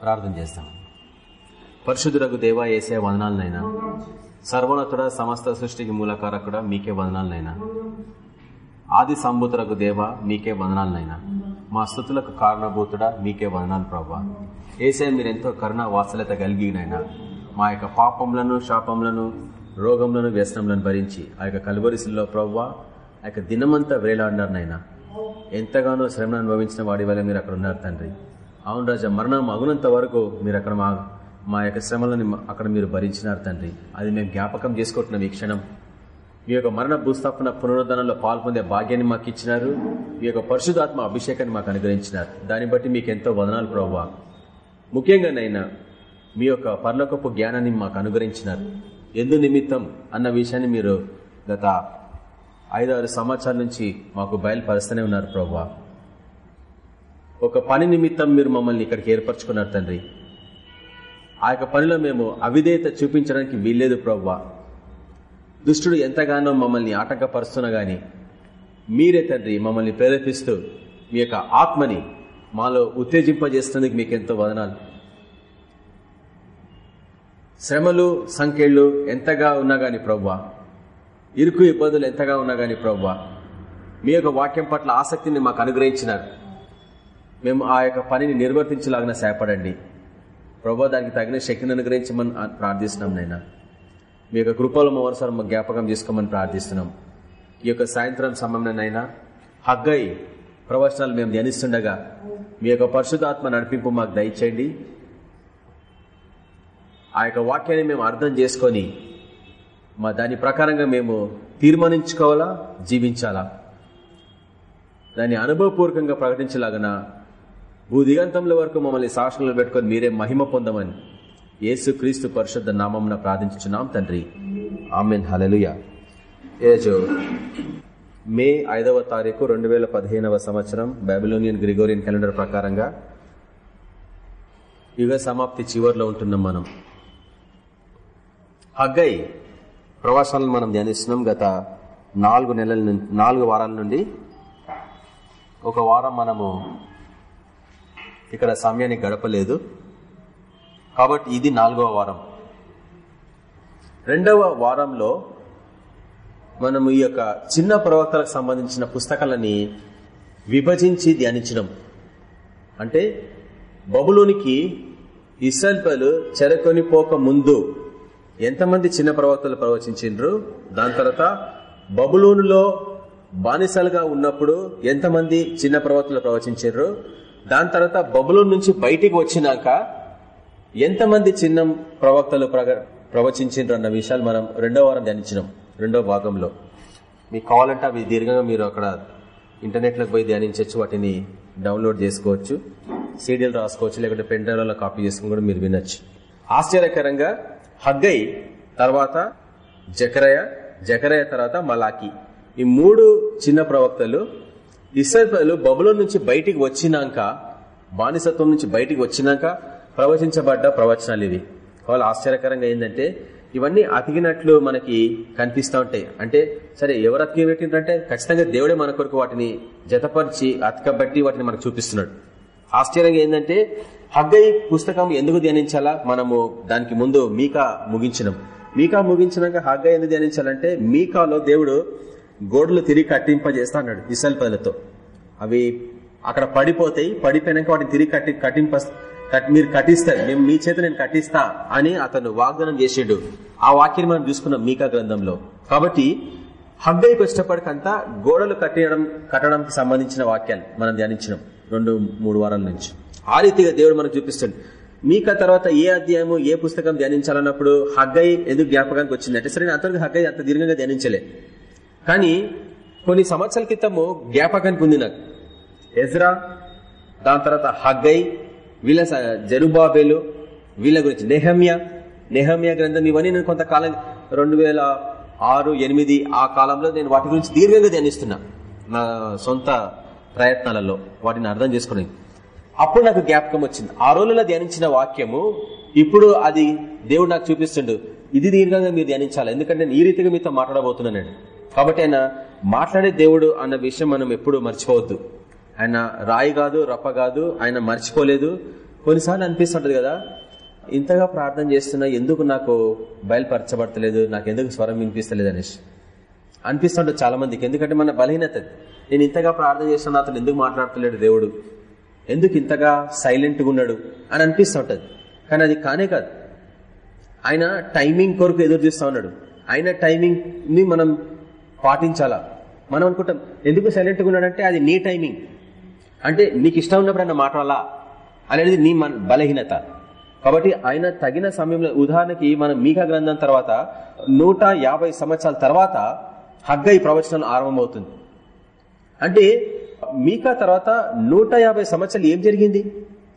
ప్రార్థన చేస్తాం. పరిశుద్ధులకు దేవా ఏసే వదనాలనైనా సర్వోన్నతుడ సమస్త సృష్టికి మూలకారకుడ మీకే వదనాలనైనా ఆది సంబూతులకు దేవ మీకే వదనాలనైనా మా స్థుతులకు కారణభూతుడా మీకే వదనాలు ప్రభా ఏసే మీరెంతో కరుణ వాత్సల్యత కలిగినైనా మా యొక్క పాపములను శాపములను రోగములను వ్యసనములను భరించి ఆ యొక్క కలువరిశిల్లో ప్రవ్వా ఆ యొక్క దినమంతా వేలాడినారనైనా ఎంతగానో శ్రమను అనుభవించిన వాడి వల్ల మీరు అక్కడ ఉన్నారు తండ్రి. అవును రాజా మరణం అగునంత వరకు మీరు అక్కడ మా మా యొక్క శ్రమలను అక్కడ మీరు భరించినారు తండ్రి. అది మేము జ్ఞాపకం చేసుకుంటున్నాం ఈ క్షణం. మీ యొక్క మరణ భూస్థాపన పునరుద్ధరణలో పాల్పొందే భాగ్యాన్ని మాకు ఇచ్చినారు. మీ యొక్క పరిశుధాత్మ అభిషేకాన్ని మాకు అనుగ్రహించినారు. దాన్ని బట్టి మీకు ఎంతో వదనాలు ప్రభావ ముఖ్యంగానైనా మీ యొక్క పర్లోకపు జ్ఞానాన్ని మాకు అనుగ్రహించినారు. ఎందు నిమిత్తం అన్న విషయాన్ని మీరు గత ఐదారు సంవత్సరాల నుంచి మాకు బయలుపరుస్తూనే ఉన్నారు ప్రభా ఒక పని నిమిత్తం మీరు మమ్మల్ని ఇక్కడికి ఏర్పరచుకున్నారు తండ్రి. ఆ యొక్క పనిలో మేము అవిధేయత చూపించడానికి వీల్లేదు ప్రవ్వా. దుష్టుడు ఎంతగానో మమ్మల్ని ఆటంకపరుస్తున్నా గాని మీరే తండ్రి మమ్మల్ని ప్రేరేపిస్తూ మీ యొక్క ఆత్మని మాలో ఉత్తేజింపజేస్తున్నందుకు మీకు ఎంతో వదనాలు. శ్రమలు సంఖ్యలు ఎంతగా ఉన్నా గాని ప్రవ్వా. ఇరుకు ఇబ్బందులు ఎంతగా ఉన్నా గాని ప్రవ్వా. మీ యొక్క వాక్యం పట్ల ఆసక్తిని మాకు అనుగ్రహించినారు. మేము ఆ యొక్క పనిని నిర్వర్తించలాగిన సేపడండి. ప్రభా దానికి తగిన శక్తిని అనుగ్రహించమని ప్రార్థిస్తున్నాం నైనా మీ యొక్క కృపలో మరోసారి మా జ్ఞాపకం చేసుకోమని ప్రార్థిస్తున్నాం. ఈ యొక్క సాయంత్రం సమయంలోనైనా హగ్గై ప్రవచనాలు మేము ధ్యానిస్తుండగా మీ యొక్క పరిశుధాత్మ నడిపింపు మాకు దయచేయండి. ఆ యొక్క వాక్యాన్ని మేము అర్థం చేసుకొని మా దాని ప్రకారంగా మేము తీర్మానించుకోవాలా జీవించాలా? దాన్ని అనుభవపూర్వకంగా ప్రకటించలాగన భూదిగంతంలో వరకు మమ్మల్ని సాక్షులు పెట్టుకొని మీరే మహిమ పొందమని యేసు క్రీస్తు పరిషత్ నామం ప్రార్థించున్నాం తండ్రి. ఆమెన్. హలలుయ ఏజో మే ఐదవ తారీఖు రెండు వేల పదిహేనవ సంవత్సరం బైబిలోనియన్ గ్రిగోరియన్ క్యాలెండర్ ప్రకారంగా యుగ సమాప్తి చివరిలో ఉంటున్నాం మనం. హగ్గై ప్రవాసాలను మనం ధ్యానిస్తున్నాం గత నాలుగు నెలల నుండి నాలుగు వారాల నుండి. ఒక వారం మనము ఇక్కడ సమయాన్ని గడపలేదు. కాబట్టి ఇది నాలుగవ వారం. రెండవ వారంలో మనము ఈ యొక్క చిన్న ప్రవక్తలకు సంబంధించిన పుస్తకాలని విభజించి ధ్యానించడం. అంటే బబులోనికి ఇసల్పలు చెరకొని పోక ముందు ఎంతమంది చిన్న ప్రవక్తలు ప్రవచించిండ్రు? దాని తర్వాత బబులోనులో బానిసలుగా ఉన్నప్పుడు ఎంతమంది చిన్న ప్రవక్తలు ప్రవచించారు దాని తర్వాత బబులోన్ నుంచి బయటికి వచ్చినాక ఎంతమంది చిన్న ప్రవక్తలు ప్రవచించారు అన్న విషయాలు మనం రెండో వారం ధ్యానించినాం. రెండో భాగంలో. మీకు కావాలంటే అవి దీర్ఘంగా మీరు అక్కడ ఇంటర్నెట్లోకి పోయి ధ్యానించవచ్చు వాటిని డౌన్లోడ్ చేసుకోవచ్చు సీడీలు రాసుకోవచ్చు లేకుంటే పెన్ డ్రైవ్లో కాపీ చేసుకుని కూడా మీరు వినొచ్చు. ఆశ్చర్యకరంగా హగ్గై తర్వాత జకరయ జకరయ తర్వాత మలాకి. ఈ మూడు చిన్న ప్రవక్తలు ఇస్రాయల్ బబులో నుంచి బయటికి వచ్చినాక బానిసత్వం నుంచి బయటికి వచ్చినాక ప్రవచించబడ్డ ప్రవచనాలు ఇవి. వాళ్ళు ఆశ్చర్యకరంగా ఏంటంటే ఇవన్నీ అతికినట్లు మనకి కనిపిస్తూ ఉంటాయి. అంటే సరే ఎవరు అతికి పెట్టిందంటే ఖచ్చితంగా దేవుడే మన కొరకు వాటిని జతపరిచి అతకబట్టి వాటిని మనకు చూపిస్తున్నాడు. ఆశ్చర్యంగా ఏంటంటే హగ్గై పుస్తకం ఎందుకు ధ్యానించాలా? మనము దానికి ముందు మీకా ముగించినాం. మీకా ముగించినాక హగ్గై ఎందుకు ధ్యానించాలంటే మీకాలో దేవుడు గోడలు తిరిగి కట్టింపజేస్తా అన్నాడు ఇసల్పదలతో అవి అక్కడ పడిపోతాయి పడిపోయినాక వాటిని తిరిగి కట్టి కట్టింప మీరు కట్టిస్తారు. మేము మీ చేత నేను కట్టిస్తా అని అతను వాగ్దానం చేసిండు. ఆ వాక్యాన్ని మనం చూసుకున్నాం మీకా గ్రంథంలో. కాబట్టి హగ్గైకి వచ్చినప్పటికంతా గోడలు కట్టడం కట్టడానికి సంబంధించిన వాక్యాలు మనం ధ్యానించినాం రెండు మూడు వారాల నుంచి. ఆ రీతిగా దేవుడు మనకు చూపిస్తుంది మీకా తర్వాత ఏ అధ్యాయము ఏ పుస్తకం ధ్యానించాలన్నప్పుడు హగ్గై ఎందుకు జ్ఞాపకానికి వచ్చిందంటే సరే అంతవరకు హగ్గై అంత దీర్ఘంగా ధ్యానించలే. కానీ కొన్ని సంవత్సరాల క్రితము జ్ఞాపకానికి ఉంది నాకు ఎజ్రా దాని తర్వాత హగ్గై వీళ్ళ జరుబాబేలు వీళ్ళ గురించి నెహమ్య నెహమ్య గ్రంథం ఇవన్నీ నేను కొంతకాలం రెండు వేల ఆరు ఎనిమిది ఆ కాలంలో నేను వాటి గురించి దీర్ఘంగా ధ్యానిస్తున్నా నా సొంత ప్రయత్నాలలో వాటిని అర్థం చేసుకుని. అప్పుడు నాకు జ్ఞాపకం వచ్చింది. ఆ రోజుల్లో ధ్యానించిన వాక్యము ఇప్పుడు అది దేవుడు నాకు చూపిస్తుండు. ఇది దీర్ఘంగా మీరు ధ్యానించాలి. ఎందుకంటే నేను ఈ రీతిగా మీతో మాట్లాడబోతున్నాను కాబట్టి ఆయన మాట్లాడే దేవుడు అన్న విషయం మనం ఎప్పుడు మర్చిపోవద్దు. ఆయన రాయి కాదు రప్ప కాదు ఆయన మర్చిపోలేదు. కొన్నిసార్లు అనిపిస్తుంటది కదా ఇంతగా ప్రార్థన చేస్తున్నా ఎందుకు నాకు బయలుపరచబడతలేదు నాకు ఎందుకు స్వరం వినిపిస్తలేదు అనేసి. అనిపిస్తుంటది చాలా మందికి ఎందుకంటే మన బలహీనత నేను ఇంతగా ప్రార్థన చేస్తున్నా అతను ఎందుకు మాట్లాడతలేడు దేవుడు? ఎందుకు ఇంతగా సైలెంట్గా ఉన్నాడు అని అనిపిస్తుంటది. కానీ అది కానే కాదు. ఆయన టైమింగ్ కొరకు ఎదురు చూస్తూ ఉన్నాడు. ఆయన టైమింగ్ని మనం పాటించాలా? మనం అనుకుంటాం ఎందుకు సైలెంట్గా ఉన్నాడంటే అది నీ టైమింగ్ అంటే నీకు ఇష్టం ఉన్నప్పుడు ఆయన మాట్లాడాలా? అనేది నీ మన బలహీనత. కాబట్టి ఆయన తగిన సమయంలో ఉదాహరణకి మనం మీకా గ్రంథం తర్వాత నూట సంవత్సరాల తర్వాత హగ్గ ఈ ప్రవచనం ఆరంభమవుతుంది. అంటే మీకా తర్వాత నూట సంవత్సరాలు ఏం జరిగింది?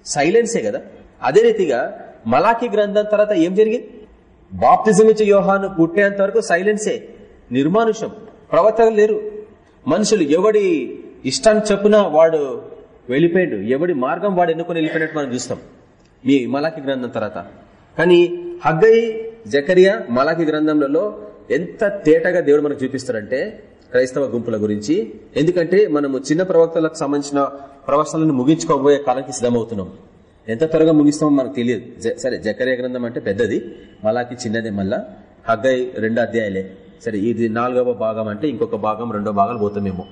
సైలెన్సే కదా. అదే రీతిగా మలాఖీ గ్రంథం తర్వాత ఏం జరిగింది? బాప్తిజం ఇచ్చే యోహాను పుట్టేంత వరకు సైలెన్సే నిర్మానుషం ప్రవర్తనలు లేరు. మనుషులు ఎవడి ఇష్టాన్ని చెప్పున వాడు వెళ్ళిపోయాడు ఎవడి మార్గం వాడు ఎన్నుకొని వెళ్ళిపోయినట్టు మనం చూస్తాం. మీ మలాకి గ్రంథం తర్వాత. కానీ హగ్గై జకరియా మలాకి గ్రంథంలో ఎంత తేటగా దేవుడు మనకు చూపిస్తారంటే క్రైస్తవ గుంపుల గురించి. ఎందుకంటే మనము చిన్న ప్రవక్తలకు సంబంధించిన ప్రవచనాలను ముగించుకోబోయే కాలానికి సిద్ధమవుతున్నాం. ఎంత త్వరగా ముగిస్తామో మనకు తెలియదు. జ- సరే జకరియా గ్రంథం అంటే పెద్దది మలాకి చిన్నదే మళ్ళా. హగ్గై రెండు అధ్యాయాలే. సరే ఇది నాలుగవ భాగం అంటే ఇంకొక భాగం రెండో భాగాలు పోతామేమో.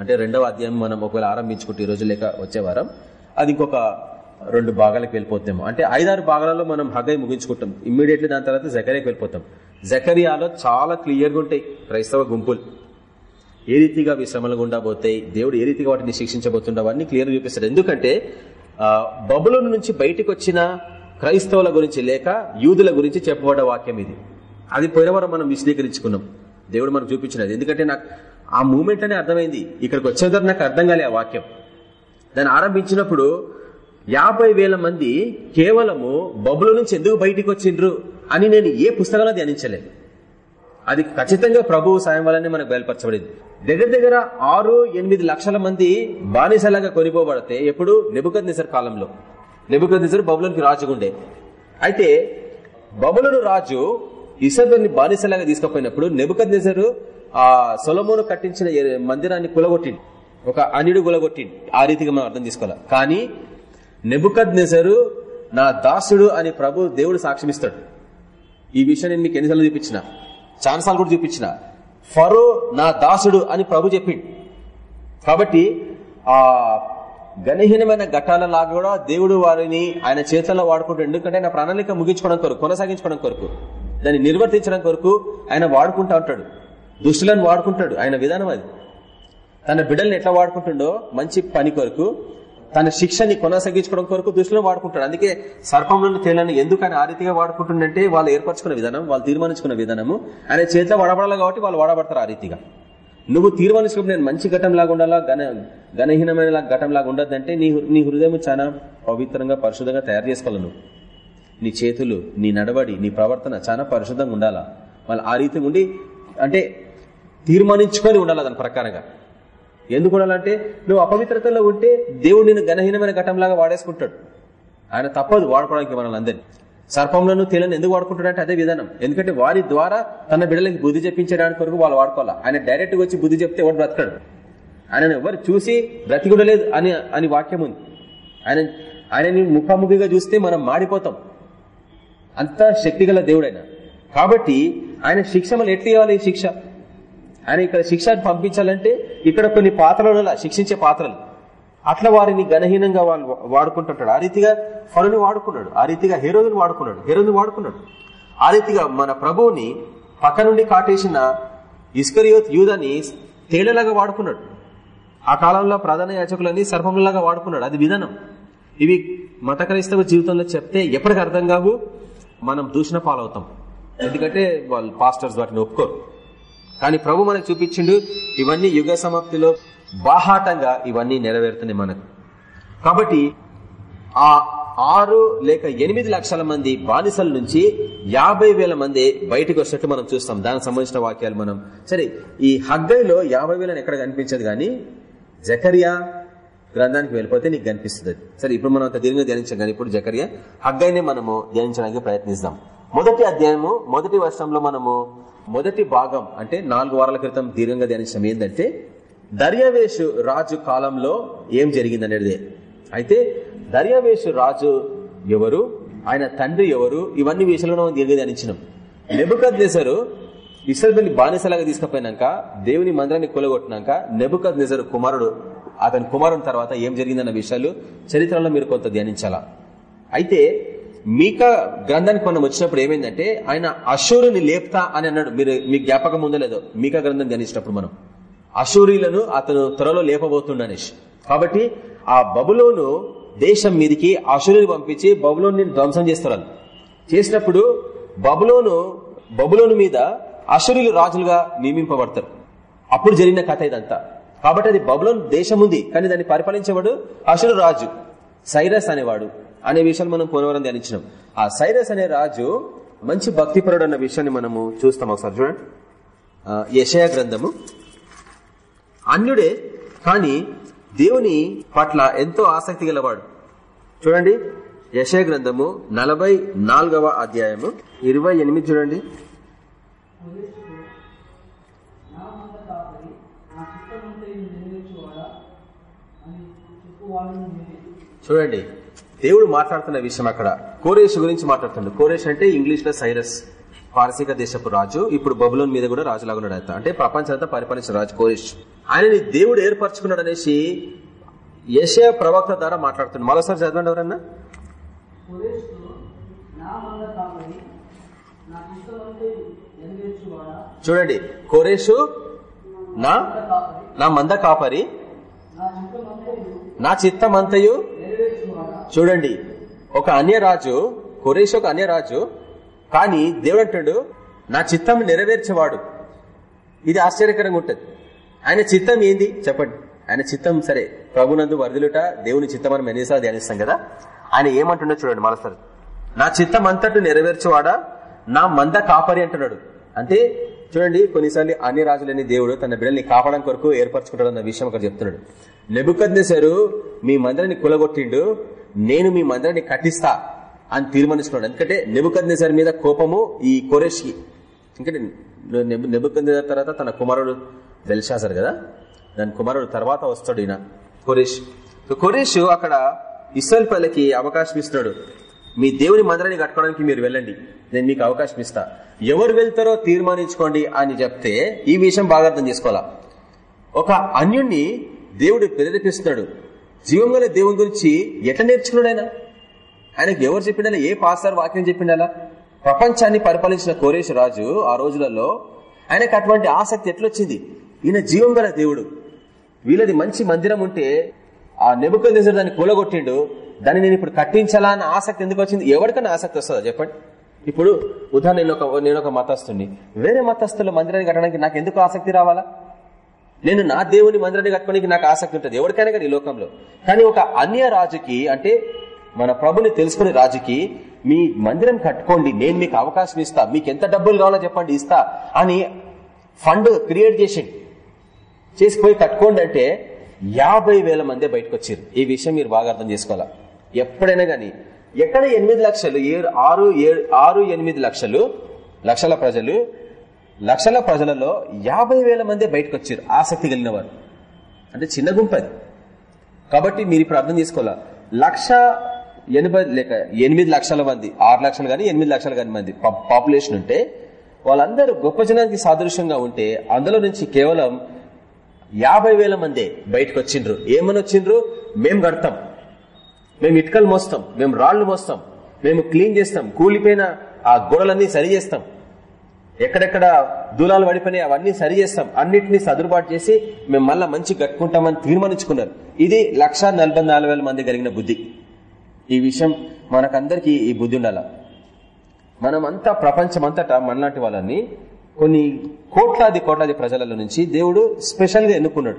అంటే రెండవ అధ్యాయం మనం ఒకవేళ ఆరంభించుకుంటే ఈ రోజు లేక వచ్చే వారం అది ఇంకొక రెండు భాగాలకు వెళ్ళిపోతాము అంటే ఐదారు భాగాలలో మనం హగై ముగించుకుంటాం. ఇమ్మీడియట్లీ దాని తర్వాత జకరియాకి వెళ్ళిపోతాం. జకరియాలో చాలా క్లియర్గా ఉంటాయి క్రైస్తవ గుంపులు. ఏ రీతిగా విశ్రమలు గుండా పోతాయి దేవుడు ఏ రీతిగా వాటిని శిక్షించబోతుండవన్నీ క్లియర్గా క్లియర్ చూపిస్తాడు. ఎందుకంటే బబులోని నుంచి బయటకు వచ్చిన క్రైస్తవుల గురించి లేక యూదుల గురించి చెప్పబడ్డ వాక్యం ఇది. అది పోయినవరం మనం విశదీకరించుకున్నాం. దేవుడు మనకు చూపించినది. ఎందుకంటే నాకు ఆ మూమెంట్ అనే అర్థమైంది. ఇక్కడికి వచ్చేదారు నాకు అర్థం కాలే ఆ వాక్యం. దాన్ని ఆరంభించినప్పుడు యాభై వేల మంది కేవలము బబుల నుంచి ఎందుకు బయటికి వచ్చిండ్రు అని నేను ఏ పుస్తకంలో ధ్యానించలేదు. అది ఖచ్చితంగా ప్రభువు సాయం వల్లనే మనకు బయలుపరచబడింది. దగ్గర దగ్గర ఆరు ఎనిమిది లక్షల మంది బానిసలాగా కొనిపోబడితే ఎప్పుడు? నిబుకద్ నిజర్ కాలంలో. నిబుకద్ నిజర్ బబులోనికి రాజుగుండే. అయితే బబులను రాజు ఇసబెల్ని బానిసలాగా తీసుకుపోయినప్పుడు నెబుకద్ నిజరు ఆ సొలమోను కట్టించిన మందిరాన్ని కులగొట్టింది ఒక అనిడు కులగొట్టింది ఆ రీతిగా మనం అర్థం చేసుకోవాలి. కానీ నెబుకద్ నిజరు నా దాసుడు అని ప్రభు దేవుడు సాక్ష్యమిస్తాడు. ఈ విషయం నేను మీకు ఎన్నిసార్లు చూపించిన? చాలాసార్లు కూడా చూపించిన. ఫరో నా దాసుడు అని ప్రభు చెప్పిండు. కాబట్టి ఆ గణహీనమైన ఘట్టాల లాగా కూడా దేవుడు వారిని ఆయన చేతుల్లో వాడుకుంటాడు. ఎందుకంటే ఆయన ప్రణాళిక ముగించుకోవడం కొరకు కొనసాగించుకోవడం కొరకు. దాన్ని నిర్వర్తించడం కొరకు ఆయన వాడుకుంటా ఉంటాడు. దుష్టులను వాడుకుంటాడు. ఆయన విధానం అది. తన బిడ్డల్ని ఎట్లా వాడుకుంటుండో మంచి పని కొరకు తన శిక్షని కొనసాగించుకోవడం కొరకు దుష్టులను వాడుకుంటాడు. అందుకే సర్పంలో తేలని ఎందుకు ఆయన ఆ రీతిగా వాడుకుంటుండంటే వాళ్ళు ఏర్పరచుకున్న విధానం వాళ్ళు తీర్మానించుకున్న విధానము. ఆయన చేతిలో వాడబడాలి కాబట్టి వాళ్ళు వాడబడతారు ఆ రీతిగా. నువ్వు తీర్మానించుకున్నప్పుడు నేను మంచి ఘటం లాగా ఉండాలా? ఘన ఘనహీనమైన ఘటం లాగా ఉండద్దంటే నీ నీ హృదయం చాలా పవిత్రంగా పరిశుద్ధంగా తయారు చేసుకోవాలి నువ్వు. నీ చేతులు నీ నడవడి నీ ప్రవర్తన చాలా పరిశుద్ధంగా ఉండాలా? మళ్ళీ ఆ రీతిగా ఉండి అంటే తీర్మానించుకొని ఉండాలి దాని ప్రకారంగా? ఎందుకు ఉండాలంటే నువ్వు అపవిత్రతలో ఉంటే దేవుడు నేను ఘనహీనమైన ఘటంలాగా వాడేసుకుంటాడు. ఆయన తప్పదు వాడుకోవడానికి మనల్ని అందరినీ. సర్పంలను తేలని ఎందుకు వాడుకుంటాడంటే అదే విధానం. ఎందుకంటే వారి ద్వారా తన బిడ్డలకి బుద్ధి చెప్పించడానికి కొరకు వాళ్ళు వాడుకోవాలా? ఆయన డైరెక్ట్గా వచ్చి బుద్ధి చెప్తే ఎవరు బ్రతకడు? ఆయన ఎవరు చూసి బ్రతికుడు లేదు అని అని వాక్యం ఉంది. ఆయన ఆయనని ముఖాముఖిగా చూస్తే మనం మాడిపోతాం. అంత శక్తిగల దేవుడైన. కాబట్టి ఆయన శిక్ష మనం ఎట్లా ఇవ్వాలి ఈ శిక్ష? ఆయన ఇక్కడ శిక్ష పంపించాలంటే ఇక్కడ కొన్ని పాత్రలు శిక్షించే పాత్రలు. అట్లా వారిని గణహీనంగా వాళ్ళు వాడుకుంటుంటాడు. ఆ రీతిగా ఫరుని వాడుకున్నాడు. ఆ రీతిగా హీరోని వాడుకున్నాడు. హీరోని వాడుకున్నాడు. ఆ రీతిగా మన ప్రభువుని పక్క నుండి కాటేసిన ఇస్కరియోత్ యూదని తేలలాగా వాడుకున్నాడు. ఆ కాలంలో ప్రధాన యాచకులని సర్పంలాగా వాడుకున్నాడు. అది విధానం. ఇవి మత క్రైస్తవ జీవితంలో చెప్తే ఎప్పటికి అర్థం కావు. మనం దూషణ పాలవుతాం ఎందుకంటే వాళ్ళు పాస్టర్స్ వాటిని ఒప్పుకోరు. కానీ ప్రభు మనకు చూపించిండు ఇవన్నీ యుగ సమాప్తిలో బాహాటంగా ఇవన్నీ నెరవేరుతున్నాయి మనకు. కాబట్టి ఆ ఆరు లేక ఎనిమిది లక్షల మంది బానిసల నుంచి యాభై వేల మంది బయటకు వచ్చినట్టు మనం చూస్తాం. దానికి సంబంధించిన వాక్యాలు మనం. సరే ఈ హగ్గైలో యాభై వేలని ఎక్కడ కనిపించదు కానీ జకరియా గ్రంథానికి వెళ్ళిపోతే నీకు కనిపిస్తుంది. సరే ఇప్పుడు మనం అంత దీనిగా ధ్యానించాం కానీ ఇప్పుడు జకర్య హగ్గైనే మనము ధ్యానించడానికి ప్రయత్నిస్తాం మొదటి అధ్యాయము మొదటి వర్షంలో మనము మొదటి భాగం అంటే నాలుగు వారాల క్రితం దీర్ఘంగా ధ్యానించడం ఏంటంటే దర్యావేషు రాజు కాలంలో ఏం జరిగింది అనేది. అయితే దర్యావేషు రాజు ఎవరు ఆయన తండ్రి ఎవరు ఇవన్నీ విషయంలో మనం దీర్ఘ ధ్యానించినాం. నెబుకద్ నెసరు ఇసల్బెల్లి బానిసలాగా తీసుకుపోయినాక దేవుని మందిరాన్ని కూలగొట్టినాక నెబుకద్ నెసరు కుమారుడు అతని కుమారుని తర్వాత ఏం జరిగిందన్న విషయాలు చరిత్రలో మీరు కొంత ధ్యానించాలా? అయితే మీకా గ్రంథానికి మనం వచ్చినప్పుడు ఏమైందంటే ఆయన అశూరుని లేపుతా అని అన్నాడు. మీరు మీ జ్ఞాపకం ఉందో లేదో మీకా గ్రంథం ధ్యానించినప్పుడు మనం. అశూరీలను అతను త్వరలో లేపబోతుండనేసి కాబట్టి ఆ బబులోను దేశం మీదికి అశూరుని పంపించి బబులోని ధ్వంసం చేస్తారు. చేసినప్పుడు బబులోను బబులోను మీద అశురులు రాజులుగా నియమింపబడతారు. అప్పుడు జరిగిన కథ ఇదంతా. కాబట్టి అది బబులోన్ దేశం ఉంది కానీ దాన్ని పరిపాలించేవాడు అసలు రాజు సైరస్ అనేవాడు. అనే విషయాలు మనం పోనవరం ధ్యానించినాం. ఆ సైరస్ అనే రాజు మంచి భక్తిపరుడు అన్న విషయాన్ని మనము చూస్తాం ఒకసారి చూడండి. యశయ గ్రంథము. అన్యుడే కానీ దేవుని పట్ల ఎంతో ఆసక్తి గలవాడు. చూడండి యశయ గ్రంథము నలభై నాలుగవ అధ్యాయము ఇరవై ఎనిమిది చూడండి. చూడండి దేవుడు మాట్లాడుతున్న విషయం అక్కడ. కోరేష్ గురించి మాట్లాడుతున్నాడు కోరేష్ అంటే ఇంగ్లీష్లో సైరస్ పారసీక దేశపు రాజు. ఇప్పుడు బబులోన్ మీద కూడా రాజులాగా ఉన్నాడు అంటే ప్రపంచంతా పరిపాలించిన రాజు కోరేష్. ఆయనని దేవుడు ఏర్పరచుకున్నాడు అనేసి యశయ ప్రవక్త ద్వారా మాట్లాడుతున్నాడు మరోసారి చదవండి ఎవరన్నా? చూడండి కోరేషు నా నా మంద కాపరి. నా చిత్తం అంతయు చూడండి ఒక అన్యరాజు కొరేష్ ఒక అన్యరాజు కానీ దేవుడు అంటాడు నా చిత్తం నెరవేర్చేవాడు. ఇది ఆశ్చర్యకరంగా ఉంటుంది. ఆయన చిత్తం ఏంది? చెప్పండి. ఆయన చిత్తం సరే ప్రభునందు వరదలుట దేవుని చిత్తం మనం ఎన్నిసార్లు ధ్యానిస్తాం కదా? ఆయన ఏమంటుండో చూడండి మరోసారి నా చిత్తం అంతటి నెరవేర్చేవాడా? నా మంద కాపరి అంటున్నాడు. అంటే చూడండి కొన్నిసార్లు అన్ని రాజులని దేవుడు తన బిడ్డల్ని కాపాడడం కొరకు ఏర్పరచుకుంటాడు అన్న విషయం అక్కడ చెప్తున్నాడు. నెబుకద్నేశారు మీ మందిరాన్ని కులగొట్టిండు నేను మీ మందిరాన్ని కట్టిస్తా అని తీర్మానించుకున్నాడు. ఎందుకంటే నెబుకద్నేశారి మీద కోపము ఈ కొరేష్కి ఎందుకంటే నెబుకద్నేశార్ తర్వాత తన కుమారుడు వెలిశాసారు కదా? దాని కుమారుడు తర్వాత వస్తాడు ఈయన కొరేష్ కొరేష్ అక్కడ ఇస్రాయల్ పల్లకి అవకాశం ఇస్తున్నాడు. మీ దేవుని మందిరాన్ని కట్టుకోవడానికి మీరు వెళ్ళండి. నేను మీకు అవకాశం ఇస్తా. ఎవరు వెళ్తారో తీర్మానించుకోండి అని చెప్తే ఈ విషయం బాగా అర్థం చేసుకోవాలా? ఒక అన్యుణ్ణి దేవుడు ప్రేరేపిస్తున్నాడు జీవంగల దేవుని గురించి ఎట్లా నేర్చుకున్నాడు ఆయన? ఆయనకు ఎవరు చెప్పిండాలా? ఏ పాస్టర్ వాక్యం చెప్పిండాలా? ప్రపంచాన్ని పరిపాలించిన కోరేష్ రాజు ఆ రోజులలో ఆయనకు అటువంటి ఆసక్తి ఎట్లొచ్చింది? ఈయన జీవం గల దేవుడు. వీళ్ళది మంచి మందిరం ఉంటే ఆ నెబుక దాన్ని కూలగొట్టిండు. దాన్ని నేను ఇప్పుడు కట్టించాలా అన్న ఆసక్తి ఎందుకు వచ్చింది? ఎవరికైనా ఆసక్తి వస్తుందా? చెప్పండి. ఇప్పుడు ఉదాహరణ నేను ఒక నేను ఒక మతస్థుని వేరే మతస్థుల మందిరాన్ని కట్టడానికి నాకు ఎందుకు ఆసక్తి రావాలా? నేను నా దేవుని మందిరాన్ని కట్టుకోనికి నాకు ఆసక్తి ఉంటుంది. ఎవరికైనా కానీ ఈ లోకంలో. కానీ ఒక అన్య రాజుకి అంటే మన ప్రభుని తెలుసుకునే రాజుకి మీ మందిరం కట్టుకోండి నేను మీకు అవకాశం ఇస్తా మీకు ఎంత డబ్బులు కావాలో చెప్పండి ఇస్తా అని ఫండ్ క్రియేట్ చేసి చేసిపోయి కట్టుకోండి అంటే యాభై వేల మంది బయటకు వచ్చారు. ఈ విషయం మీరు బాగా అర్థం చేసుకోవాలా? ఎప్పుడైనా కానీ ఎక్కడ ఎనిమిది లక్షలు ఆరు ఏడు ఆరు ఎనిమిది లక్షలు లక్షల ప్రజలు లక్షల ప్రజలలో యాభై వేల మంది బయటకు వచ్చారు. ఆసక్తి కలిగిన వారు అంటే చిన్న గుంపది కాబట్టి మీరు ఇప్పుడు అర్థం చేసుకోవాలా? లక్ష ఎనభై లేక ఎనిమిది లక్షల మంది ఆరు లక్షలు కానీ ఎనిమిది లక్షలు కానీ మంది పాపులేషన్ ఉంటే వాళ్ళందరూ గొప్ప జనానికి సాదృశ్యంగా ఉంటే అందులో నుంచి కేవలం యాభై వేల మందే బయటకు వచ్చిండ్రు. ఏమని వచ్చిండ్రు? మేము కడతాం. మేము ఇటుకలు మోస్తాం. మేము రాళ్ళు మోస్తాం. మేము క్లీన్ చేస్తాం. కూలిపోయిన ఆ గోడలన్నీ సరి చేస్తాం. ఎక్కడెక్కడ దూలాలు పడిపోయినాయి అవన్నీ సరి చేస్తాం. అన్నింటినీ సదురుబాటు చేసి మేము మళ్ళీ మంచి కట్టుకుంటామని తీర్మానించుకున్నారు. ఇది లక్ష మంది కలిగిన బుద్ధి. ఈ విషయం మనకందరికీ ఈ బుద్ధి ఉండాల. మనమంతా ప్రపంచమంతటా మనలాంటి వాళ్ళని కొన్ని కోట్లాది కోట్లాది ప్రజలలో నుంచి దేవుడు స్పెషల్గా ఎన్నుకున్నాడు.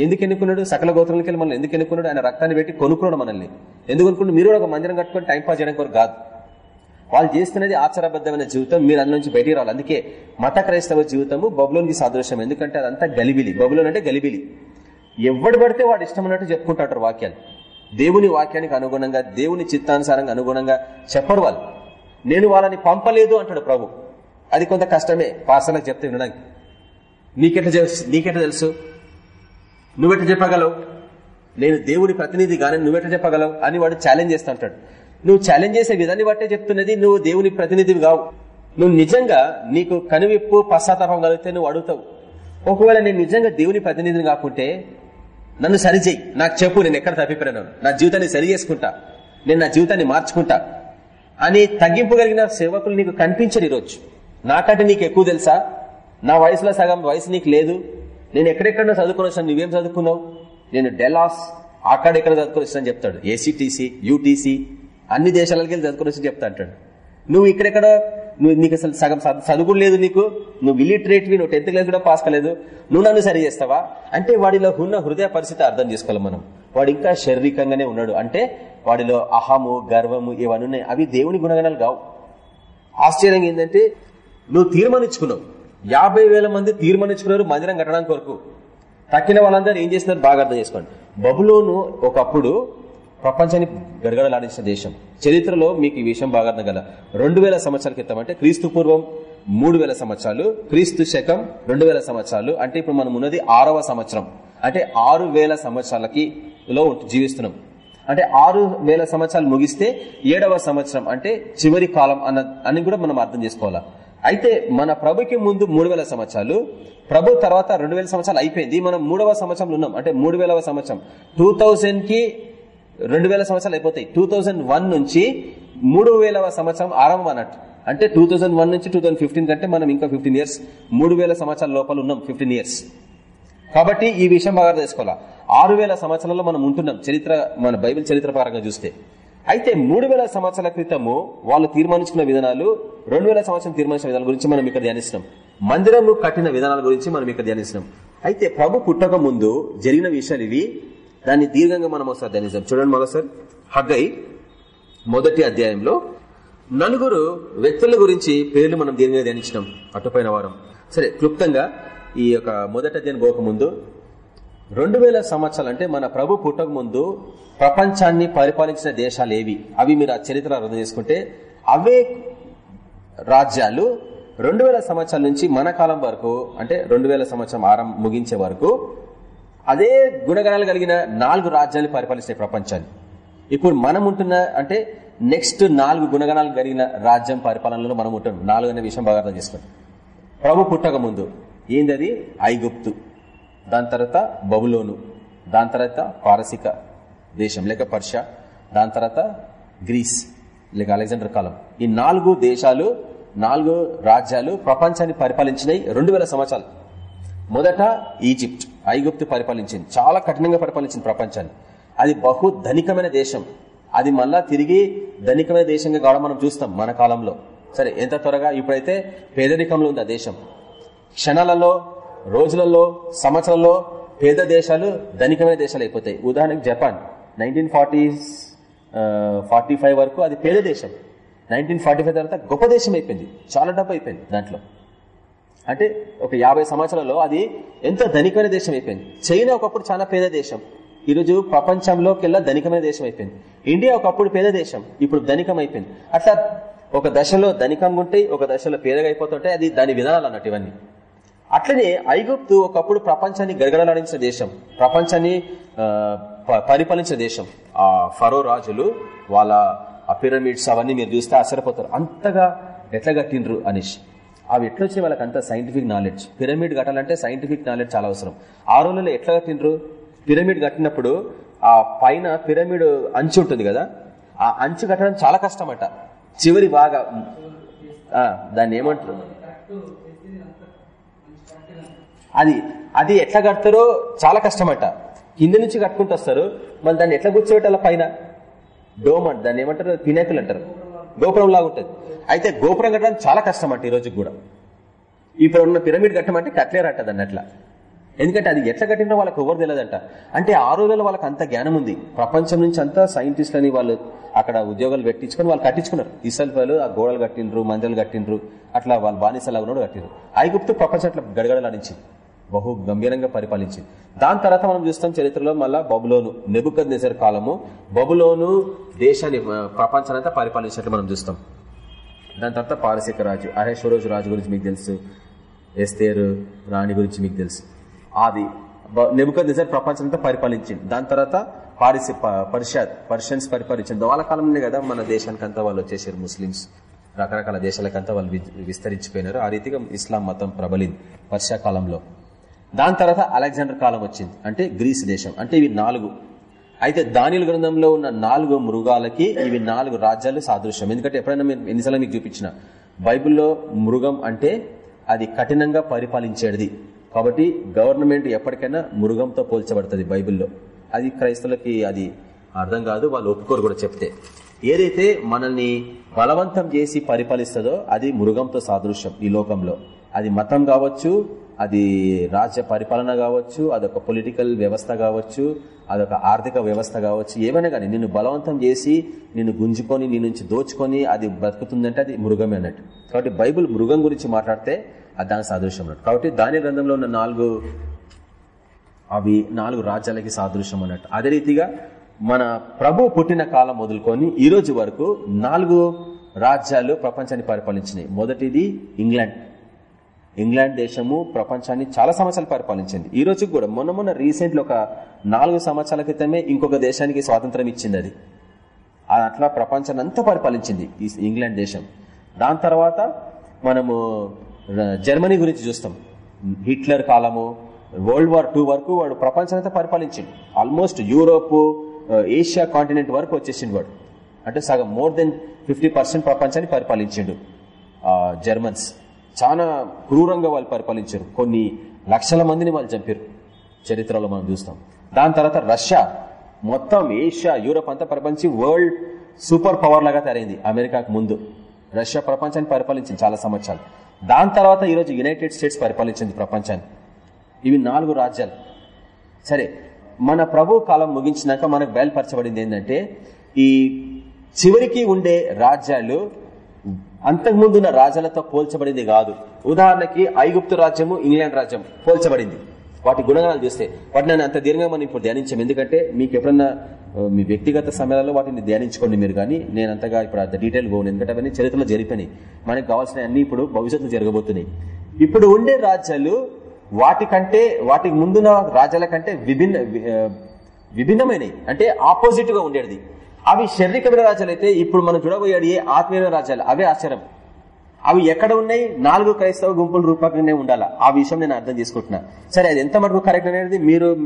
ఎందుకు ఎన్నుకున్నాడు? సకల గోత్రాలకి వెళ్ళి మనల్ని ఎందుకు ఎన్నుకున్నాడు? ఆయన రక్తాన్ని పెట్టి కొనుక్కున్నాడు మనల్ని. ఎందుకు అనుకుంటే మీరు ఒక మందిరం కట్టుకొని టైం పాస్ చేయడం కొరకు కాదు. వాళ్ళు చేస్తున్నది ఆచారబద్ధమైన జీవితం మీరు అందులో నుంచి బయటికి రావాలి. అందుకే మత క్రైస్తవ జీవితము బబులోనికి సాదృశ్యం. ఎందుకంటే అదంతా గలిబిలి. బబులోన్ అంటే గలిబిలి. ఎవడు పడితే వాడు ఇష్టం అన్నట్టు చెప్పుకుంటారు వాక్యాలు. దేవుని వాక్యానికి అనుగుణంగా దేవుని చిత్తానుసారంగా అనుగుణంగా చెప్పరు వాళ్ళు. నేను వాళ్ళని పంపలేదు అంటాడు ప్రభు. అది కొంత కష్టమే. పార్సలకు చెప్తే వినడానికి. నీకెట్లా నీకెట్లా తెలుసు? నువ్వెట్లా చెప్పగలవు? నేను దేవుని ప్రతినిధి కానీ నువ్వెట్లా చెప్పగలవు? అని వాడు ఛాలెంజ్ చేస్తా అంటాడు నువ్వు ఛాలెంజ్ చేసే విధాన్ని బట్టే చెప్తున్నది నువ్వు దేవుని ప్రతినిధివి కావు. నువ్వు నిజంగా నీకు కనువిప్పు పశ్చాత్తాపం కలిగితే నువ్వు అడుగుతావు. ఒకవేళ నేను నిజంగా దేవుని ప్రతినిధిని కాకుంటే నన్ను సరిచేయి. నాకు చెప్పు నేను ఎక్కడ తప్పిపోయాను నా జీవితాన్ని సరి చేసుకుంటా. నేను నా జీవితాన్ని మార్చుకుంటా. అని తగ్గింపు కలిగిన సేవకులు నీకు కనిపించరు ఈరోజు. నాకంటే నీకు ఎక్కువ తెలుసా? నా వయసులో సగం వయసు నీకు లేదు. నేను ఎక్కడెక్కడ చదువుకుని వచ్చాను. నువ్వేం చదువుకున్నావు? నేను డెలాస్ అక్కడ ఎక్కడ చదువుకుని వచ్చాను చెప్తాడు. ఏసీటీసీ యూటీసీ అన్ని దేశాలకి వెళ్ళి చదువుకుని వచ్చి చెప్తా అంటాడు. నువ్వు ఇక్కడెక్కడ నువ్వు నీకు అసలు సగం చదువు లేదు నీకు నువ్వు ఇలిటరేట్వి నువ్వు టెన్త్ క్లాస్ కూడా పాస్ కాలేదు నువ్వు నన్ను సరి చేస్తావా? అంటే వాడిలో ఉన్న హృదయ పరిస్థితి అర్థం చేసుకోవాలి మనం. వాడు ఇంకా శారీరకంగానే ఉన్నాడు. అంటే వాడిలో అహము గర్వము ఇవన్నీ ఉన్నాయి. అవి దేవుని గుణగణాలు కావు. ఆశ్చర్యంగా ఏంటంటే నువ్వు తీర్మానించుకున్నావు. యాభై వేల మంది తీర్మానించుకున్నారు మందిరం కట్టడానికి వరకు. తక్కిన వాళ్ళందరూ ఏం చేస్తున్నారు? బాగా అర్థం చేసుకోండి. బబులోను ఒకప్పుడు ప్రపంచాన్ని గడగడలాడించిన దేశం. చరిత్రలో మీకు ఈ విషయం బాగా అర్థం గల రెండు వేల సంవత్సరాల క్రితం అంటే క్రీస్తు పూర్వం మూడు వేల సంవత్సరాలు క్రీస్తు శకం రెండు వేల సంవత్సరాలు. అంటే ఇప్పుడు మనం ఉన్నది ఆరవ సంవత్సరం. అంటే ఆరు వేల సంవత్సరాలకి లో జీవిస్తున్నాం. అంటే ఆరు వేల సంవత్సరాలు ముగిస్తే ఏడవ సంవత్సరం అంటే చివరి కాలం అన్న అని కూడా మనం అర్థం చేసుకోవాలా? అయితే మన ప్రభుకి ముందు మూడు వేల సంవత్సరాలు ప్రభు తర్వాత రెండు వేల సంవత్సరాలు అయిపోయింది. మనం మూడవ సంవత్సరంలో ఉన్నాం. అంటే మూడు వేలవ సంవత్సరం. టూ కి రెండు వేల సంవత్సరాలు అయిపోతాయి. టూ నుంచి మూడు వేలవ సంవత్సరం ఆరంభం అన్నట్టు. అంటే టూ థౌజండ్ వన్ నుంచి టూ కంటే మనం ఇంకా ఫిఫ్టీన్ ఇయర్స్ మూడు వేల సంవత్సరాల లోపల ఉన్నాం ఫిఫ్టీన్ ఇయర్స్. కాబట్టి ఈ విషయం బాగా తెలుసుకోవాలా ఆరు వేల సంవత్సరాల్లో మనం ఉంటున్నాం చరిత్ర మన బైబిల్ చరిత్ర పరంగా చూస్తే. అయితే మూడు వేల సంవత్సరాల క్రితము వాళ్ళు తీర్మానించుకున్న విధానాలు రెండు వేల సంవత్సరం తీర్మానించిన విధానాల గురించి మనం ఇక్కడ ధ్యానిస్తున్నాం. మందిరము కట్టిన విధానాల గురించి మనం ఇక్కడ ధ్యానిస్తున్నాం. అయితే ప్రభు పుట్టక ముందు జరిగిన విషయాలు ఇవి. దాన్ని దీర్ఘంగా మనం ఒకసారి ధ్యానిస్తాం చూడండి మరోసారి హగ్గై మొదటి అధ్యాయంలో నలుగురు వ్యక్తుల గురించి పేర్లు మనం దీర్ఘంగా ధ్యానించినాం. అటుపోయిన వారం. సరే క్లుప్తంగా ఈ యొక్క మొదటి అధ్యాయం పోకముందు రెండు వేల సంవత్సరాలు అంటే మన ప్రభు పుట్టక ముందు ప్రపంచాన్ని పరిపాలించిన దేశాలు ఏవి? అవి మీరు ఆ చరిత్ర అర్థం చేసుకుంటే అవే రాజ్యాలు రెండు వేల సంవత్సరాల నుంచి మన కాలం వరకు అంటే రెండు వేల సంవత్సరం ఆరంభం ముగించే వరకు అదే గుణగణాలు కలిగిన నాలుగు రాజ్యాలు పరిపాలిస్తాయి ప్రపంచాన్ని. ఇప్పుడు మనం ఉంటున్న అంటే నెక్స్ట్ నాలుగు గుణగణాలు కలిగిన రాజ్యం పరిపాలనలో మనం ఉంటున్నాం. నాలుగు అనే విషయం బాగా అర్థం చేసుకోండి. ప్రభు పుట్టక ముందు ఏంది అది ఐగుప్తు. దాని తర్వాత బబులోను. దాని తర్వాత పారసిక దేశం లేక పర్షియా. దాని తర్వాత గ్రీస్ లేక అలెగ్జాండర్ కాలం. ఈ నాలుగు దేశాలు నాలుగు రాజ్యాలు ప్రపంచాన్ని పరిపాలించినాయి రెండు సంవత్సరాలు. మొదట ఈజిప్ట్ ఐగుప్తు పరిపాలించింది. చాలా కఠినంగా పరిపాలించింది ప్రపంచాన్ని. అది బహు ధనికమైన దేశం. అది మళ్ళా తిరిగి ధనికమైన దేశంగా కావడం మనం చూస్తాం మన కాలంలో. సరే ఎంత త్వరగా ఇప్పుడైతే పేదరికంలో ఉంది ఆ దేశం. క్షణాలలో రోజులలో సంవత్సరంలో పేద దేశాలు ధనికమైన దేశాలు అయిపోతాయి. ఉదాహరణకు Japan. Nineteen forties forty five వరకు అది పేద దేశం. నైన్టీన్ ఫార్టీ ఫైవ్ తర్వాత గొప్ప దేశం అయిపోయింది. చాలా డబ్బు అయిపోయింది దాంట్లో. అంటే ఒక యాభై సంవత్సరాల్లో అది ఎంత ధనికమైన దేశం అయిపోయింది. చైనా ఒకప్పుడు చాలా పేద దేశం. ఈరోజు ప్రపంచంలోకెల్లా ధనికమైన దేశం అయిపోయింది. ఇండియా ఒకప్పుడు పేద దేశం ఇప్పుడు ధనికం అయిపోయింది. అట్లా ఒక దశలో ధనికంగా ఉంటాయి ఒక దశలో పేదగా అయిపోతుంటాయి అది దాని విధానాలు అన్నట్టు ఇవన్నీ. అట్లనే ఐగుప్తు ఒకప్పుడు ప్రపంచాన్ని గడగడలాడించిన దేశం ప్రపంచాన్ని పరిపాలించిన దేశం. ఆ ఫరో రాజులు వాళ్ళ పిరమిడ్స్ అవన్నీ మీరు చూస్తే ఆశ్చర్యపోతారు. అంతగా ఎట్లా కట్టిండ్రు అనేసి అవి ఎట్లొచ్చే వాళ్ళకి అంత సైంటిఫిక్ నాలెడ్జ్ పిరమిడ్ కట్టాలంటే సైంటిఫిక్ నాలెడ్జ్ చాలా అవసరం. ఆ రోజుల్లో ఎట్లా కట్టిండ్రు? పిరమిడ్ కట్టినప్పుడు ఆ పైన పిరమిడ్ అంచు ఉంటుంది కదా? ఆ అంచు కట్టడం చాలా కష్టమట. చివరి బాగా దాన్ని ఏమంటారు? అది అది ఎట్లా కడతారో చాలా కష్టమట. కింద నుంచి కట్టుకుంటూ వస్తారు. మళ్ళీ దాన్ని ఎట్లా కూర్చోబెట్టాల పైన? డోమ్ అంట దాన్ని ఏమంటారు? పినాకులు అంటారు. గోపురం లాగా ఉంటుంది. అయితే గోపురం కట్టడం చాలా కష్టం అంట ఈ రోజుకి కూడా. ఇప్పుడు ఉన్న పిరమిడ్ కట్టమంటే కట్టలేరట దాన్ని అట్లా ఎందుకంటే అది ఎట్లా కట్టినా వాళ్ళకి ఎవరు తెలియదంట. అంటే ఆ రోజుల్లో వాళ్ళకి అంత జ్ఞానం ఉంది. ప్రపంచం నుంచి అంతా సైంటిస్టులని వాళ్ళు అక్కడ ఉద్యోగాలు పెట్టించుకొని వాళ్ళు కట్టించుకున్నారు. ఇసల్ వాళ్ళు ఆ గోడలు కట్టిండ్రు మందలు కట్టిండ్రు అట్లా వాళ్ళు బానిసలు ఉన్నాడు కట్టిండ్రు. ఐగుప్తు ప్రపంచం అట్లా గడగడలాడించింది. బహు గంభీరంగా పరిపాలించింది. దాని తర్వాత మనం చూస్తాం చరిత్రలో మళ్ళా బబులోను నెబుకద్ నెసర్ కాలము. బబులోను దేశాన్ని ప్రపంచానంతా పరిపాలించినట్లు మనం చూస్తాం. దాని తర్వాత పారసిక రాజు అహేశ్వరోజు రాజు గురించి మీకు తెలుసు. ఎస్తేరు రాణి గురించి మీకు తెలుసు. అది నెబుకద్ నిజార్ ప్రపంచం అంతా పరిపాలించింది. దాని తర్వాత పారిసి పరిషత్ పర్షియన్స్ పరిపాలించింది. వాళ్ళ కాలంలోనే కదా మన దేశానికంతా వాళ్ళు వచ్చేసారు ముస్లిమ్స్. రకరకాల దేశాలకంతా వాళ్ళు విస్తరించిపోయినారు. ఆ రీతిగా ఇస్లాం మతం ప్రబలింది. పర్షియా కాలంలో. దాని తర్వాత అలెగ్జాండర్ కాలం వచ్చింది. అంటే గ్రీస్ దేశం. అంటే ఇవి నాలుగు. అయితే దానిల గ్రంథంలో ఉన్న నాలుగు మృగాలకి ఇవి నాలుగు రాజ్యాలు సాదృశ్యం. ఎందుకంటే ఎప్పుడైనా మీరు ఎన్నిసార్లు మీకు చూపించిన బైబిల్లో మృగం అంటే అది కఠినంగా పరిపాలించేది. కాబట్టి గవర్నమెంట్ ఎప్పటికైనా మృగంతో పోల్చబడుతుంది బైబిల్లో. అది క్రైస్తవులకి అది అర్థం కాదు వాళ్ళు ఒప్పుకోరు కూడా చెప్తే. ఏదైతే మనల్ని బలవంతం చేసి పరిపాలిస్తుందో అది మృగంతో సాదృశ్యం ఈ లోకంలో. అది మతం కావచ్చు అది రాజ్య పరిపాలన కావచ్చు అదొక పొలిటికల్ వ్యవస్థ కావచ్చు అదొక ఆర్థిక వ్యవస్థ కావచ్చు ఏమైనా కానీ నిన్ను బలవంతం చేసి నిన్ను గుంజుకొని నీ నుంచి దోచుకొని అది బ్రతుకుతుందంటే అది మృగమే అన్నట్టు. కాబట్టి బైబుల్ మృగం గురించి మాట్లాడితే అది దాని సాదృశ్యం అన్నట్టు. కాబట్టి దాని గ్రంథంలో ఉన్న నాలుగు అవి నాలుగు రాజ్యాలకి సాదృశ్యం అన్నట్టు. అదే రీతిగా మన ప్రభు పుట్టిన కాలం మొదలుకొని ఈ రోజు వరకు నాలుగు రాజ్యాలు ప్రపంచాన్ని పరిపాలించినాయి. మొదటిది ఇంగ్లాండ్. ఇంగ్లాండ్ దేశము ప్రపంచాన్ని చాలా సంవత్సరాలు పరిపాలించింది. ఈ రోజు కూడా మొన్న మొన్న రీసెంట్ ఒక నాలుగు సంవత్సరాల క్రితమే ఇంకొక దేశానికి స్వాతంత్రం ఇచ్చింది అది అట్లా ప్రపంచాన్ని అంతా పరిపాలించింది ఈ ఇంగ్లాండ్ దేశం. దాని తర్వాత మనము జర్మనీ గురించి చూస్తాం. హిట్లర్ కాలము వరల్డ్ వార్ టూ వరకు వాడు ప్రపంచాన్ని పరిపాలించిండు. ఆల్మోస్ట్ యూరోప్ ఏషియా కాంటినెంట్ వరకు వచ్చేసిండు వాడు. అంటే సగం మోర్ దెన్ ఫిఫ్టీ ప్రపంచాన్ని పరిపాలించిండు జర్మన్స్. చాలా క్రూరంగా వాళ్ళు పరిపాలించారు. కొన్ని లక్షల మందిని వాళ్ళు చంపారు. చరిత్రలో మనం చూస్తాం. దాని తర్వాత రష్యా. మొత్తం ఏషియా యూరోప్ అంతా పరిపాలించి వరల్డ్ సూపర్ పవర్ లాగా తయారైంది అమెరికాకు ముందు. రష్యా ప్రపంచాన్ని పరిపాలించింది చాలా సంవత్సరాలు. దాని తర్వాత ఈరోజు యునైటెడ్ స్టేట్స్ పరిపాలించింది ప్రపంచాన్ని. ఇవి నాలుగు రాజ్యాలు. సరే మన ప్రభు కాలం ముగించినాక మనకు బయలుపరచబడింది ఏంటంటే ఈ చివరికి ఉండే రాజ్యాలు అంతకుముందున్న రాజాలతో పోల్చబడింది కాదు. ఉదాహరణకి ఐగుప్తు రాజ్యము ఇంగ్లాండ్ రాజ్యం పోల్చబడింది. వాటి గుణగాలు చూస్తే వాటిని నేను అంత దీర్ఘంగా మనం ఇప్పుడు ధ్యానించాం ఎందుకంటే మీకు ఎప్పుడన్నా మీ వ్యక్తిగత సమయాలలో వాటిని ధ్యానించుకోండి మీరు కానీ నేను అంతగా ఇప్పుడు అంత డీటెయిల్ పోను ఎందుకంటే అవన్నీ చరిత్రలో జరిగిపోయినాయి. మనకు కావాల్సిన అన్ని ఇప్పుడు భవిష్యత్తులో జరగబోతున్నాయి. ఇప్పుడు ఉండే రాజ్యాలు వాటికంటే వాటికి ముందున్న రాజ్యాల కంటే విభిన్న విభిన్నమైనవి. అంటే ఆపోజిట్గా ఉండేది అవి శారీరకమైన రాజ్యాలు అయితే ఇప్పుడు మనం చూడబోయేది ఏ ఆత్మీయ రాజ్యాలు? అవే ఆశ్చర్యం. అవి ఎక్కడ ఉన్నాయి? నాలుగు క్రైస్తవ గుంపుల రూపకంగానే ఉండాలా? ఆ విషయం నేను అర్థం చేసుకుంటున్నా. సరే అది ఎంత మటుకు కరెక్ట్ అనేది మీరు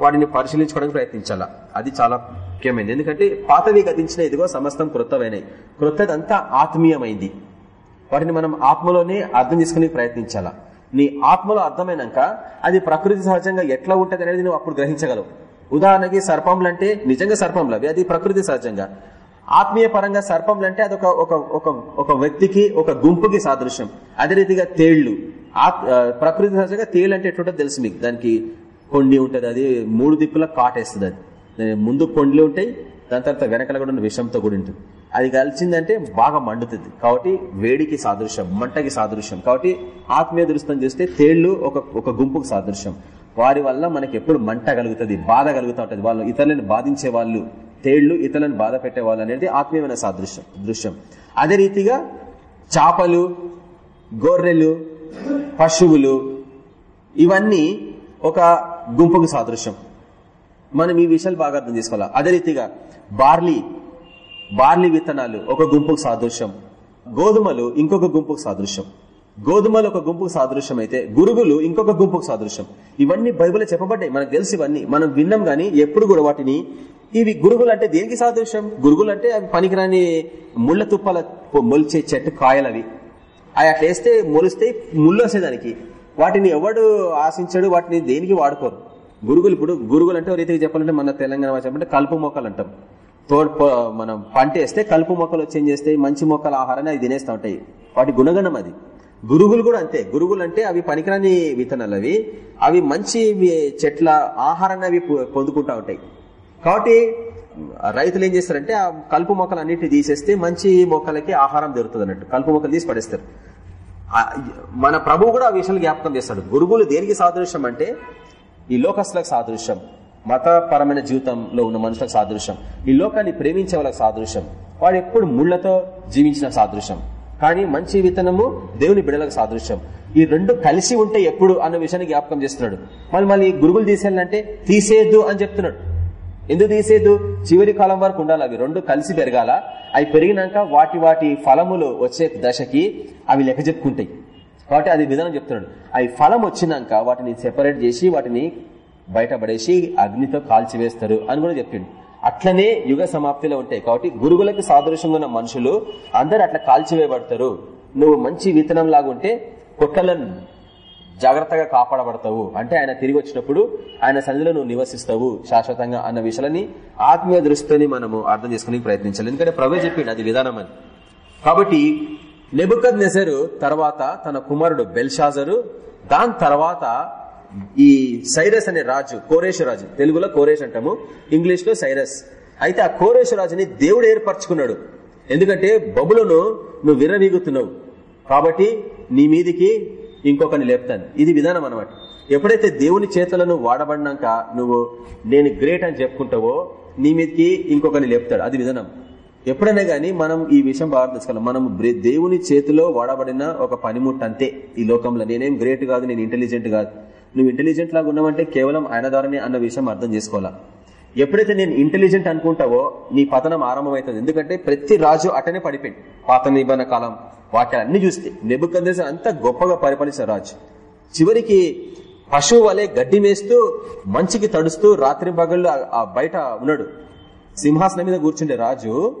వాటిని పరిశీలించుకోవడానికి ప్రయత్నించాలా? అది చాలా ముఖ్యమైనది. ఎందుకంటే పాతవి గతించిన ఇదిగో సమస్తం కృతమైనవి. కృతదంతా ఆత్మీయమైంది. వాటిని మనం ఆత్మలోనే అర్థం చేసుకునే ప్రయత్నించాలా? నీ ఆత్మలో అర్థమైనాక అది ప్రకృతి సహజంగా ఎట్లా ఉంటది అనేది నువ్వు అప్పుడు గ్రహించగలవు. ఉదాహరణకి సర్పంలు అంటే నిజంగా సర్పంలు అవి అది ప్రకృతి సహజంగా. ఆత్మీయ పరంగా సర్పంలు అంటే అదొక ఒక ఒక ఒక వ్యక్తికి ఒక గుంపుకి సాదృశ్యం. అదే రీతిగా తేళ్ళు. ప్రకృతి సహజంగా తేలు అంటే ఎటువంటి తెలుసు మీకు. దానికి కొండి ఉంటుంది అది మూడు దిక్కుల కాటేస్తుంది అది. ముందు కొండ్లు ఉంటాయి దాని తర్వాత వెనకల కూడా విషంతో కూడా ఉంటుంది. అది కలిసిందంటే బాగా మండుతుంది. కాబట్టి వేడికి సాదృశ్యం మంటకి సాదృశ్యం. కాబట్టి ఆత్మీయ దృష్టం చేస్తే తేళ్ళు ఒక ఒక గుంపుకు సాదృశ్యం. వారి వల్ల మనకి ఎప్పుడు మంట కలుగుతుంది బాధ కలుగుతూ ఉంటుంది. వాళ్ళు ఇతరులను బాధించే వాళ్ళు తేళ్ళు ఇతరులను బాధ పెట్టేవాళ్ళు అనేది ఆత్మీయమైన సాదృశ్యం దృశ్యం. అదే రీతిగా చాపలు గొర్రెలు పశువులు ఇవన్నీ ఒక గుంపుకు సాదృశ్యం. మనం ఈ విషయాలు బాగా అర్థం చేసుకోవాలి? అదే రీతిగా బార్లీ బార్లీ విత్తనాలు ఒక గుంపుకు సాదృశ్యం. గోధుమలు ఇంకొక గుంపుకు సాదృశ్యం. గోధుమలు ఒక గుంపుకు సాదృశ్యం అయితే గురుగులు ఇంకొక గుంపుకు సాదృశ్యం. ఇవన్నీ బైబుల్ చెప్పబడ్డాయి. మనకు తెలుసు ఇవన్నీ. మనం విన్నాం గానీ ఎప్పుడు కూడా వాటిని ఇవి గురుగులు అంటే దేనికి సాదృశ్యం? గురుగులు అంటే అవి పనికిరాని ముళ్ళ తుప్పల మొలిచే చెట్టు కాయలు అవి అవి అట్లా వేస్తే మొలిస్తే ముళ్ళు వచ్చేదానికి. వాటిని ఎవడు ఆశించాడు వాటిని దేనికి వాడుకోరు. గురుగులు ఇప్పుడు గురుగులు అంటే రీతికి చెప్పాలంటే మన తెలంగాణ చెప్పంటే కలుపు మొక్కలు అంటాం. తోడు మనం పంట వేస్తే కలుపు మొక్కలు వచ్చేం చేస్తే మంచి మొక్కల ఆహారాన్ని అవి తినేస్తూ ఉంటాయి. వాటి గుణగణం అది. గురుగులు కూడా అంతే. గురుగులు అంటే అవి పనికిరాని విత్తనాలు అవి. అవి మంచి చెట్ల ఆహారాన్ని అవి పొందుకుంటా ఉంటాయి. కాబట్టి రైతులు ఏం చేస్తారంటే ఆ కలుపు మొక్కలు అన్నింటినీ తీసేస్తే మంచి మొక్కలకి ఆహారం దొరుకుతుంది అన్నట్టు. కలుపు మొక్కలు తీసి పడేస్తారు. మన ప్రభువు కూడా ఆ విషయాలు జ్ఞాపకం చేస్తాడు. గురుగులు దేనికి సాదృశ్యం అంటే ఈ లోకస్తులకు సాదృశ్యం. మతపరమైన జీవితంలో ఉన్న మనుషులకు సాదృశ్యం. ఈ లోకాన్ని ప్రేమించే వాళ్ళకి సాదృశ్యం. వాడు ఎప్పుడు ముళ్ళతో జీవించిన సాదృశ్యం. కానీ మంచి విత్తనము దేవుని బిడలకు సాదృశ్యం. ఈ రెండు కలిసి ఉంటే ఎప్పుడు అన్న విషయాన్ని జ్ఞాపకం చేస్తున్నాడు. మళ్ళీ మళ్ళీ గురుగులు తీసేయాలంటే తీసేయద్దు అని చెప్తున్నాడు. ఎందుకు తీసేయద్దు? చివరి కాలం వరకు ఉండాలి అవి. రెండు కలిసి పెరగాల. అవి పెరిగినాక వాటి వాటి ఫలములు వచ్చే దశకి అవి లెక్క చెప్పుకుంటాయి. కాబట్టి అది విధానం చెప్తున్నాడు. అవి ఫలం వచ్చినాక వాటిని సెపరేట్ చేసి వాటిని బయటపడేసి అగ్నితో కాల్చివేస్తారు అని కూడా చెప్పిండు. అట్లనే యుగ సమాప్తిలో ఉంటాయి. కాబట్టి గురుగులకు సాదృశ్యంగా ఉన్న మనుషులు అందరు అట్లా కాల్చివేయబడతారు. నువ్వు మంచి విత్తనం లాగుంటే పొట్టలను జాగ్రత్తగా కాపాడబడతావు. అంటే ఆయన తిరిగి వచ్చినప్పుడు ఆయన సన్నిధిలో నువ్వు నివసిస్తావు శాశ్వతంగా అన్న విషయాలని ఆత్మీయ దృష్టితోని మనము అర్థం చేసుకునే ప్రయత్నించాలి. ఎందుకంటే ప్రభు చెప్పిండు అది విధానం అని. కాబట్టి నెబుకద్ నెసరు తర్వాత తన కుమారుడు బెల్షాజరు దాని తర్వాత ఈ సైరస్ అనే రాజు కోరేష్ రాజు తెలుగులో కోరేష్ అంటాము ఇంగ్లీష్లో సైరస్. అయితే ఆ కోరేష్ రాజుని దేవుడు ఏర్పరచుకున్నాడు. ఎందుకంటే బబులను నువ్వు విర్రవీగుతున్నావు. కాబట్టి నీ మీదికి ఇంకొకరిని లేపుతాను. ఇది విధానం అనమాట ఎప్పుడైతే దేవుని చేతులను వాడబడినాక నువ్వు నేను గ్రేట్ అని చెప్పుకుంటావో నీ మీదకి ఇంకొకరిని లేపుతాడు. అది విధానం. ఎప్పుడైనా గానీ మనం ఈ విషయం బాగా తెలుసుకోవాలి మనం దేవుని చేతిలో వాడబడిన ఒక పనిముట్టు అంతే ఈ లోకంలో. నేనేం గ్రేట్ కాదు నేను ఇంటెలిజెంట్ కాదు. నువ్వు ఇంటెలిజెంట్ లాగా ఉన్నావంటే కేవలం ఆయన ద్వారానే అన్న విషయం అర్థం చేసుకోవాలా? ఎప్పుడైతే నేను ఇంటెలిజెంట్ అనుకుంటావో నీ పతనం ఆరంభమవుతుంది. ఎందుకంటే ప్రతి రాజు అటనే పడిపోయింది పాత నిబంధన కాలం వాక్యాలన్నీ చూస్తే నెబుకందేశ అంత గొప్పగా పరిపాలించిన రాజు. చివరికి పశువు వలె గడ్డి మేస్తూ మంచికి తడుస్తూ రాత్రి పగళ్ళు ఆ బయట ఉన్నాడు. సింహాసనం మీద కూర్చుండే రాజు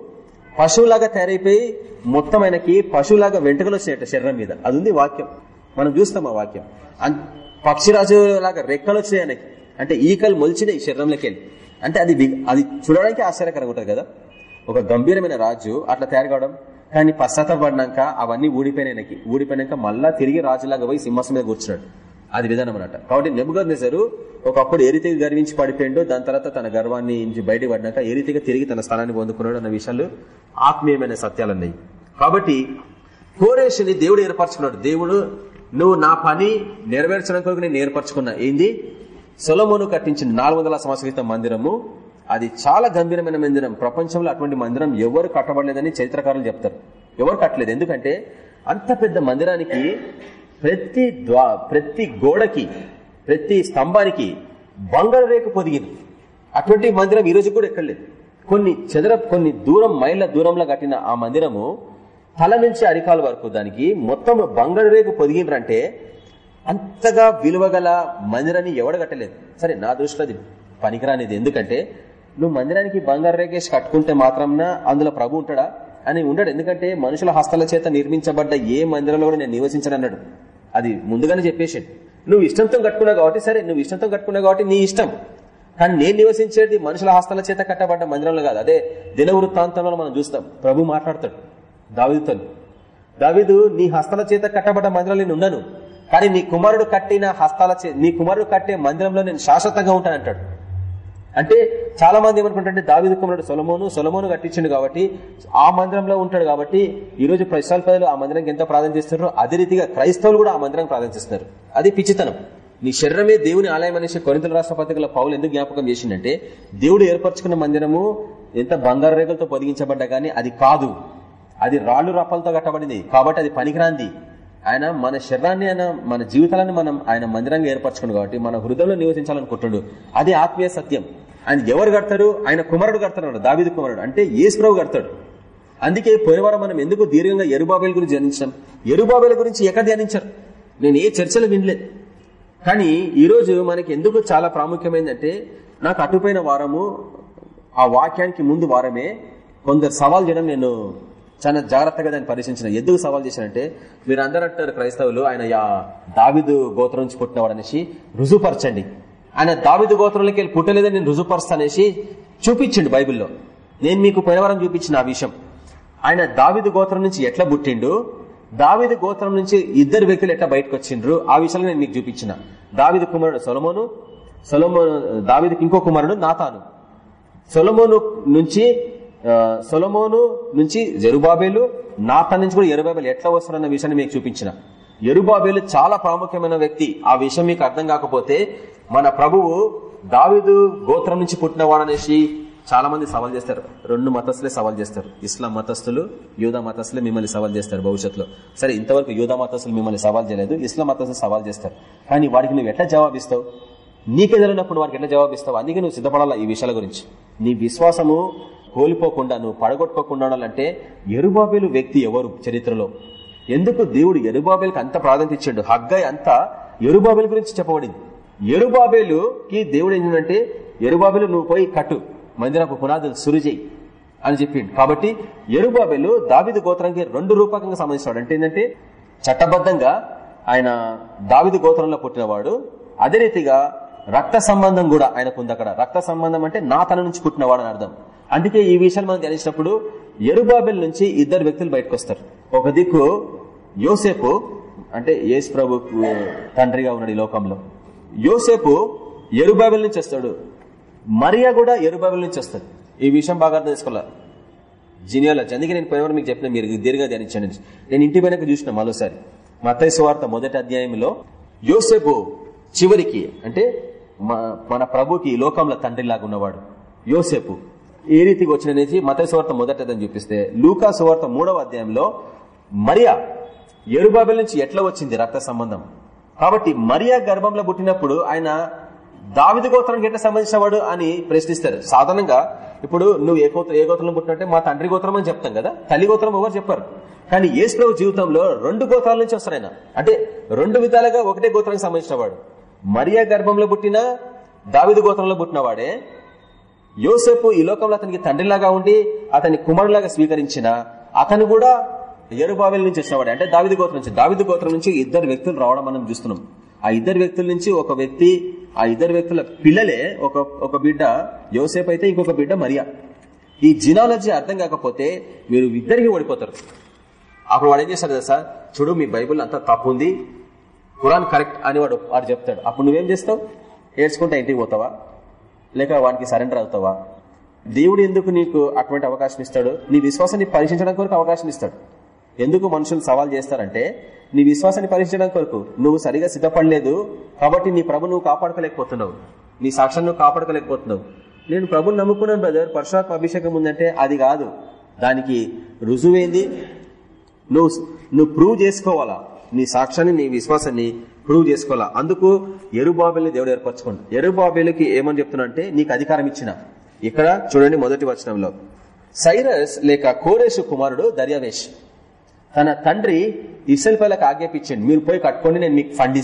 పశువులాగా తయారైపోయి మొత్తం ఆయనకి పశువులాగా వెంటకలు వచ్చినట్టు శరీరం మీద. అది ఉంది వాక్యం. మనం చూస్తాం ఆ వాక్యం. పక్షిరాజు లాగా రెక్కలు వచ్చినాయి ఆయనకి అంటే ఈకలు మొలిచినాయి శరీరంలోకి వెళ్ళి. అంటే అది అది చూడడానికి ఆశ్చర్యకరంగా ఉంటుంది కదా. ఒక గంభీరమైన రాజు అట్లా తయారు కావడం కానీ పశ్చాత్తపడినాక అవన్నీ ఊడిపోయినాయి ఊడిపోయినాక మళ్ళా తిరిగి రాజులాగా పోయి సింహాసం మీద కూర్చున్నాడు. అది విధానం అనమాట కాబట్టి నెబుగద్నేసరు ఒకప్పుడు ఏ రీతిగా గర్వించి పడిపోయిండో దాని తర్వాత తన గర్వాన్ని నుంచి బయటకు పడినాక ఏ రీతిగా తిరిగి తన స్థలాన్ని పొందుకున్నాడు అన్న విషయాలు ఆత్మీయమైన సత్యాలున్నాయి కాబట్టి కోరేషుని దేవుడు ఏర్పరచుకున్నాడు. దేవుడు నువ్వు నా పని నెరవేర్చడం కొరకు నేను ఏర్పరచుకున్నా ఏంది? సొలమోను కట్టించిన నాలుగు వందల సంవత్సర మందిరము అది చాలా గంభీరమైన మందిరం. ప్రపంచంలో అటువంటి మందిరం ఎవరు కట్టబడలేదని చరిత్రకారులు చెప్తారు. ఎవరు కట్టలేదు? ఎందుకంటే అంత పెద్ద మందిరానికి ప్రతి ద్వా ప్రతి గోడకి ప్రతి స్తంభానికి బంగారు రేఖ పొదిగింది. అటువంటి మందిరం ఈ రోజు కూడా ఎక్కడలేదు. కొన్ని చెదర కొన్ని దూరం మైళ్ళ దూరంలో కట్టిన ఆ మందిరము తల నుంచి అరికాల వరకు దానికి మొత్తం బంగారు రేఖ పొదిగిండ్రంటే అంతగా విలువగల మందిరాన్ని ఎవడ కట్టలేదు. సరే నా దృష్టిలో అది పనికిరానిది. ఎందుకంటే నువ్వు మందిరానికి బంగారు రేఖేసి కట్టుకుంటే మాత్రం అందులో ప్రభు ఉంటాడా? అని ఉండడు. ఎందుకంటే మనుషుల హస్తల చేత నిర్మించబడ్డ ఏ మందిరంలో కూడా నేను నివసించనన్నాడు అది ముందుగానే చెప్పేసాడు నువ్వు ఇష్టంతో కట్టుకున్నావు కాబట్టి సరే నువ్వు ఇష్టంతో కట్టుకున్నావు కాబట్టి నీ ఇష్టం. కానీ నేను నివసించేది మనుషుల హస్తల చేత కట్టబడ్డ మందిరంలో కాదు. అదే దినవృత్తాంతంలో మనం చూస్తాం. ప్రభు మాట్లాడతాడు. దావిదుతో దావిదు నీ హస్తాల చేత కట్టబడ్డ మందిరంలో నేను ఉన్నాను కానీ నీ కుమారుడు కట్టిన హస్తాల నీ కుమారుడు కట్టే మందిరంలో నేను శాశ్వతంగా ఉంటానంటాడు. అంటే చాలా మంది ఏమనుకుంటే దావిదు కుమారుడు సొలమోను సొలమోను కట్టించిండు కాబట్టి ఆ మందిరంలో ఉంటాడు కాబట్టి ఈ రోజు ప్రశాల్ ప్రజలు ఆ మందిరానికి ఎంత ప్రాధాన్యత చేస్తున్నారో అదే రీతిగా క్రైస్తవులు కూడా ఆ మందిరం ప్రాధాన్యత చేస్తున్నారు అది పిచ్చితనం. నీ శరీరమే దేవుని ఆలయం అనేసి కొనితల రాష్ట్ర పత్రికల పౌలు ఎందుకు జ్ఞాపకం చేసిందంటే దేవుడు ఏర్పరచుకున్న మందిరము ఎంత బంగారు రేఖలతో పొదిగించబడ్డా గానీ అది కాదు. అది రాళ్ళు రప్పలతో కట్టబడింది. కాబట్టి అది పనికిరాంది. ఆయన మన శరీరాన్ని ఆయన మన జీవితాలను మనం ఆయన మందిరంగా ఏర్పరచుకున్నాడు కాబట్టి మన హృదయంలో నివసించాలనుకుంటున్నాడు. అది ఆత్మీయ సత్యం. ఆయన ఎవరు కడతారు? ఆయన కుమారుడు కడతాడు. దావిది కుమారుడు. అంటే ఏసుప్రభు కడతాడు. అందుకే పోయినవారం మనం ఎందుకు దీర్ఘంగా ఎరుబాబేల గురించి ధ్యానించాం ఎరుబాబేల గురించి ఎక్కడ ధ్యానించారు? నేను ఏ చర్చలు వినలేదు. కానీ ఈరోజు మనకి ఎందుకు చాలా ప్రాముఖ్యమైందంటే నాకు అటుపోయిన వారము ఆ వాక్యానికి ముందు వారమే కొందరు సవాల్ చేయడం నేను చాలా జాగ్రత్తగా దాన్ని పరిశీలించిన. ఎందుకు సవాల్ చేశానంటే మీరందరూ అంటారు క్రైస్తవులు ఆయన దావిదు గోత్రం నుంచి పుట్టినవాడు అనేసి రుజుపరచండి ఆయన దావిదు గోత్రంలోకి వెళ్ళి పుట్టలేదని నేను రుజుపరుస్తానేసి చూపించండి బైబిల్లో. నేను మీకు పోయినవరం చూపించిన ఆ విషయం. ఆయన దావిదు గోత్రం నుంచి ఎట్లా పుట్టిండు? దావిదు గోత్రం నుంచి ఇద్దరు వ్యక్తులు ఎట్లా బయటకు వచ్చిండ్రు? ఆ విషయాలు నేను మీకు చూపించిన. దావిదు కుమారుడు సొలమోను సొలమోను దావిదికి ఇంకో కుమారుడు నాతాను. సొలమోను నుంచి సొలమోను నుంచి జరుబాబేలు నాతన్ నుంచి కూడా ఎరుబాబేలు ఎట్లా వస్తారన్న విషయాన్ని మీకు చూపించిన. ఎరుబాబేలు చాలా ప్రాముఖ్యమైన వ్యక్తి. ఆ విషయం మీకు అర్థం కాకపోతే మన ప్రభువు దావిదు గోత్రం నుంచి పుట్టినవాడనేసి చాలా మంది సవాల్ చేస్తారు. రెండు మతస్థులే సవాల్ చేస్తారు. ఇస్లాం మతస్థులు యూదా మతస్థులే మిమ్మల్ని సవాల్ చేస్తారు భవిష్యత్తులో. సరే ఇంతవరకు యూదా మతస్థులు మిమ్మల్ని సవాల్ చేయలేదు ఇస్లాం మతస్థులు సవాల్ చేస్తారు. కానీ వాడికి నువ్వు ఎట్లా జవాబిస్తావు? నీకే వారికి ఎట్లా జవాబిస్తావు? అందుకే నువ్వు సిద్ధపడాలా ఈ విషయాల గురించి. నీ విశ్వాసము కోల్పోకుండా నువ్వు పడగొట్టుకోకుండా ఉండాలంటే ఎరుబాబేలు వ్యక్తి ఎవరు చరిత్రలో? ఎందుకు దేవుడు ఎరుబాబేలకు అంత ప్రాధాన్యత ఇచ్చాడు? హగ్గాయ్ అంతా ఎరుబాబేలు గురించి చెప్పబడింది. ఎరుబాబేలుకి దేవుడు ఏంటంటే ఎరుబాబేలు నువ్వు పోయి కట్టు మందిరపు పునాదులు సురుజెయ్యి అని చెప్పిండు. కాబట్టి ఎరుబాబేలు దావిదు గోత్రానికి రెండు రూపకంగా సంబంధించినాడు అంటే ఏంటంటే చట్టబద్ధంగా ఆయన దావిదు గోత్రంలో పుట్టినవాడు. అదే రీతిగా రక్త సంబంధం కూడా ఆయనకు ఉంది అక్కడ. రక్త సంబంధం అంటే నా తన నుంచి పుట్టినవాడు అని అర్థం. అందుకే ఈ విషయాలు మనం ధ్యానించినప్పుడు ఎరుబాబెల్ నుంచి ఇద్దరు వ్యక్తులు బయటకు వస్తారు. ఒక దిక్కు యోసేపు అంటే యేసు ప్రభు తండ్రిగా ఉన్నాడు ఈ లోకంలో. యోసేపు ఎరుబాబెల్ నుంచి వస్తాడు. మరియా కూడా ఎరుబాబెల్ నుంచి వస్తాడు. ఈ విషయం బాగా అర్థం చేసుకోవాలి? జీనియాలో అందుకే నేను పోయినప్పుడు మీకు చెప్పిన మీరు దీర్ఘంగా ధ్యానించండి. నేను ఇంటి వెనక చూసిన మరోసారి. మతైసు వార్త మొదటి అధ్యాయంలో యోసేపు చివరికి అంటే మన ప్రభుకి ఈ లోకంలో తండ్రిలాగా ఉన్నవాడు. యోసేపు. ఏ రీతికి వచ్చిననేసి మత సువార్త మొదటిదని చూపిస్తే లూకా సువార్త మూడవ అధ్యాయంలో మరియా ఎరుబాబెల్ నుంచి ఎట్లా వచ్చింది రక్త సంబంధం? కాబట్టి మరియా గర్భంలో పుట్టినప్పుడు ఆయన దావిది గోత్రానికి ఎట్లా సంబంధించినవాడు అని ప్రశ్నిస్తారు. సాధారణంగా ఇప్పుడు నువ్వు ఏ గోత్రం ఏ గోత్రంలో పుట్టినట్టే మా తండ్రి గోత్రం అని చెప్తాం కదా? తల్లి గోత్రం ఎవరు చెప్పారు. కానీ ఏసుప్రభు జీవితంలో రెండు గోత్రాల నుంచి వస్తారు ఆయన అంటే రెండు విధాలుగా ఒకటే గోత్రానికి సంబంధించిన వాడు మరియా గర్భంలో పుట్టిన దావిదు గోత్రంలో పుట్టినవాడే యోసేపు ఈ లోకంలో అతనికి తండ్రిలాగా ఉండి అతని కుమారులాగా స్వీకరించిన అతను కూడా ఎరుబావిల నుంచి వచ్చినవాడు. అంటే దావిది గోత్రం నుంచి. దావిది గోత్రం నుంచి ఇద్దరు వ్యక్తులు రావడం మనం చూస్తున్నాం. ఆ ఇద్దరు వ్యక్తుల నుంచి ఒక వ్యక్తి ఆ ఇద్దరు వ్యక్తుల పిల్లలే ఒక ఒక బిడ్డ యోసేపు అయితే ఇంకొక బిడ్డ మరియా. ఈ జినాలజీ అర్థం కాకపోతే మీరు ఇద్దరికి ఓడిపోతారు. అప్పుడు వాడు ఏం చేస్తాడు కదా సార్ చూడు మీ బైబుల్ అంతా తప్పు ఉంది ఖురాన్ కరెక్ట్ అని వాడు వాడు చెప్తాడు. అప్పుడు నువ్వేం చేస్తావు? ఏడ్చుకుంటా ఇంటికి పోతావా? లేక వానికి సరెండర్ అవుతావా? దేవుడు ఎందుకు నీకు అటువంటి అవకాశం ఇస్తాడు? నీ విశ్వాసాన్ని పరీక్షించడం కొరకు అవకాశం ఇస్తాడు. ఎందుకు మనుషులు సవాల్ చేస్తారంటే నీ విశ్వాసాన్ని పరీక్షించడం కొరకు నువ్వు సరిగా సిద్ధపడలేదు కాబట్టి నీ ప్రభు నువ్వు కాపాడుకోలేకపోతున్నావు. నీ సాక్ష్యం నువ్వు కాపాడుకోలేకపోతున్నావు. నేను ప్రభుని నమ్ముకున్నాను బ్రదర్. పరశురాత్మ అభిషేకం ఉందంటే అది కాదు. దానికి రుజువేంది నువ్వు నువ్వు ప్రూవ్ చేసుకోవాలా? నీ సాక్ష్యాన్ని నీ విశ్వాసాన్ని ప్రూవ్ చేసుకోవాలా? అందుకు ఎరుబాబేల్ని దేవుడు ఏర్పరచుకోండి ఎరుబాబేలుకి ఏమని చెప్తున్నా అంటే నీకు అధికారం ఇచ్చిన. ఇక్కడ చూడండి మొదటి వచనంలో. సైరస్ లేక కోరేషు కుమారుడు దర్యావేష్. తన తండ్రి ఇసల్పైలకు ఆజ్ఞాపించండి. మీరు పోయి కట్టుకోండి నేను మీకు ఫండ్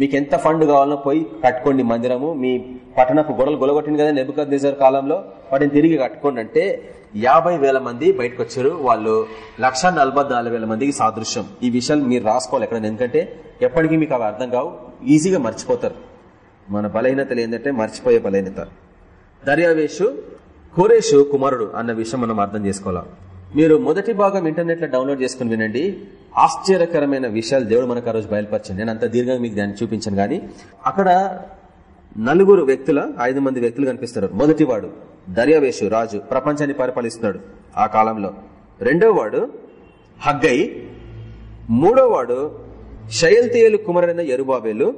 మీకు ఎంత ఫండ్ కావాలనో పోయి కట్టుకోండి మందిరము. మీ పట్టణపు గొడవలు గొలగొట్టింది కదా నెబుకద్ కాలంలో? వాటిని తిరిగి కట్టుకోండి అంటే యాభై వేల మంది బయటకు వచ్చారు వాళ్ళు లక్ష వేల మందికి సాదృశ్యం. ఈ విషయాలు మీరు రాసుకోవాలి ఎక్కడ ఎందుకంటే ఎప్పటికీ మీకు అవి అర్థం కావు. ఈజీగా మర్చిపోతారు. మన బలహీనతలు ఏంటంటే మర్చిపోయే బలహీనత. దర్యావేషు కోరేషు కుమారుడు అన్న విషయం మనం అర్థం చేసుకోవాలి. మీరు మొదటి భాగం ఇంటర్నెట్లో డౌన్లోడ్ చేసుకుని వినండి. ఆశ్చర్యకరమైన విషయాలు దేవుడు మనకు ఆ రోజు బయలుపరిచింది నేను అంత దీర్ఘంగా మీకు దాన్ని చూపించాను కానీ అక్కడ నలుగురు వ్యక్తుల ఐదు మంది వ్యక్తులు కనిపిస్తారు. మొదటివాడు దర్యావేషు రాజు ప్రపంచాన్ని పరిపాలిస్తున్నాడు ఆ కాలంలో. రెండో వాడు హగ్గై మూడోవాడు వాడు కుమరైన ఎరుబాబేలు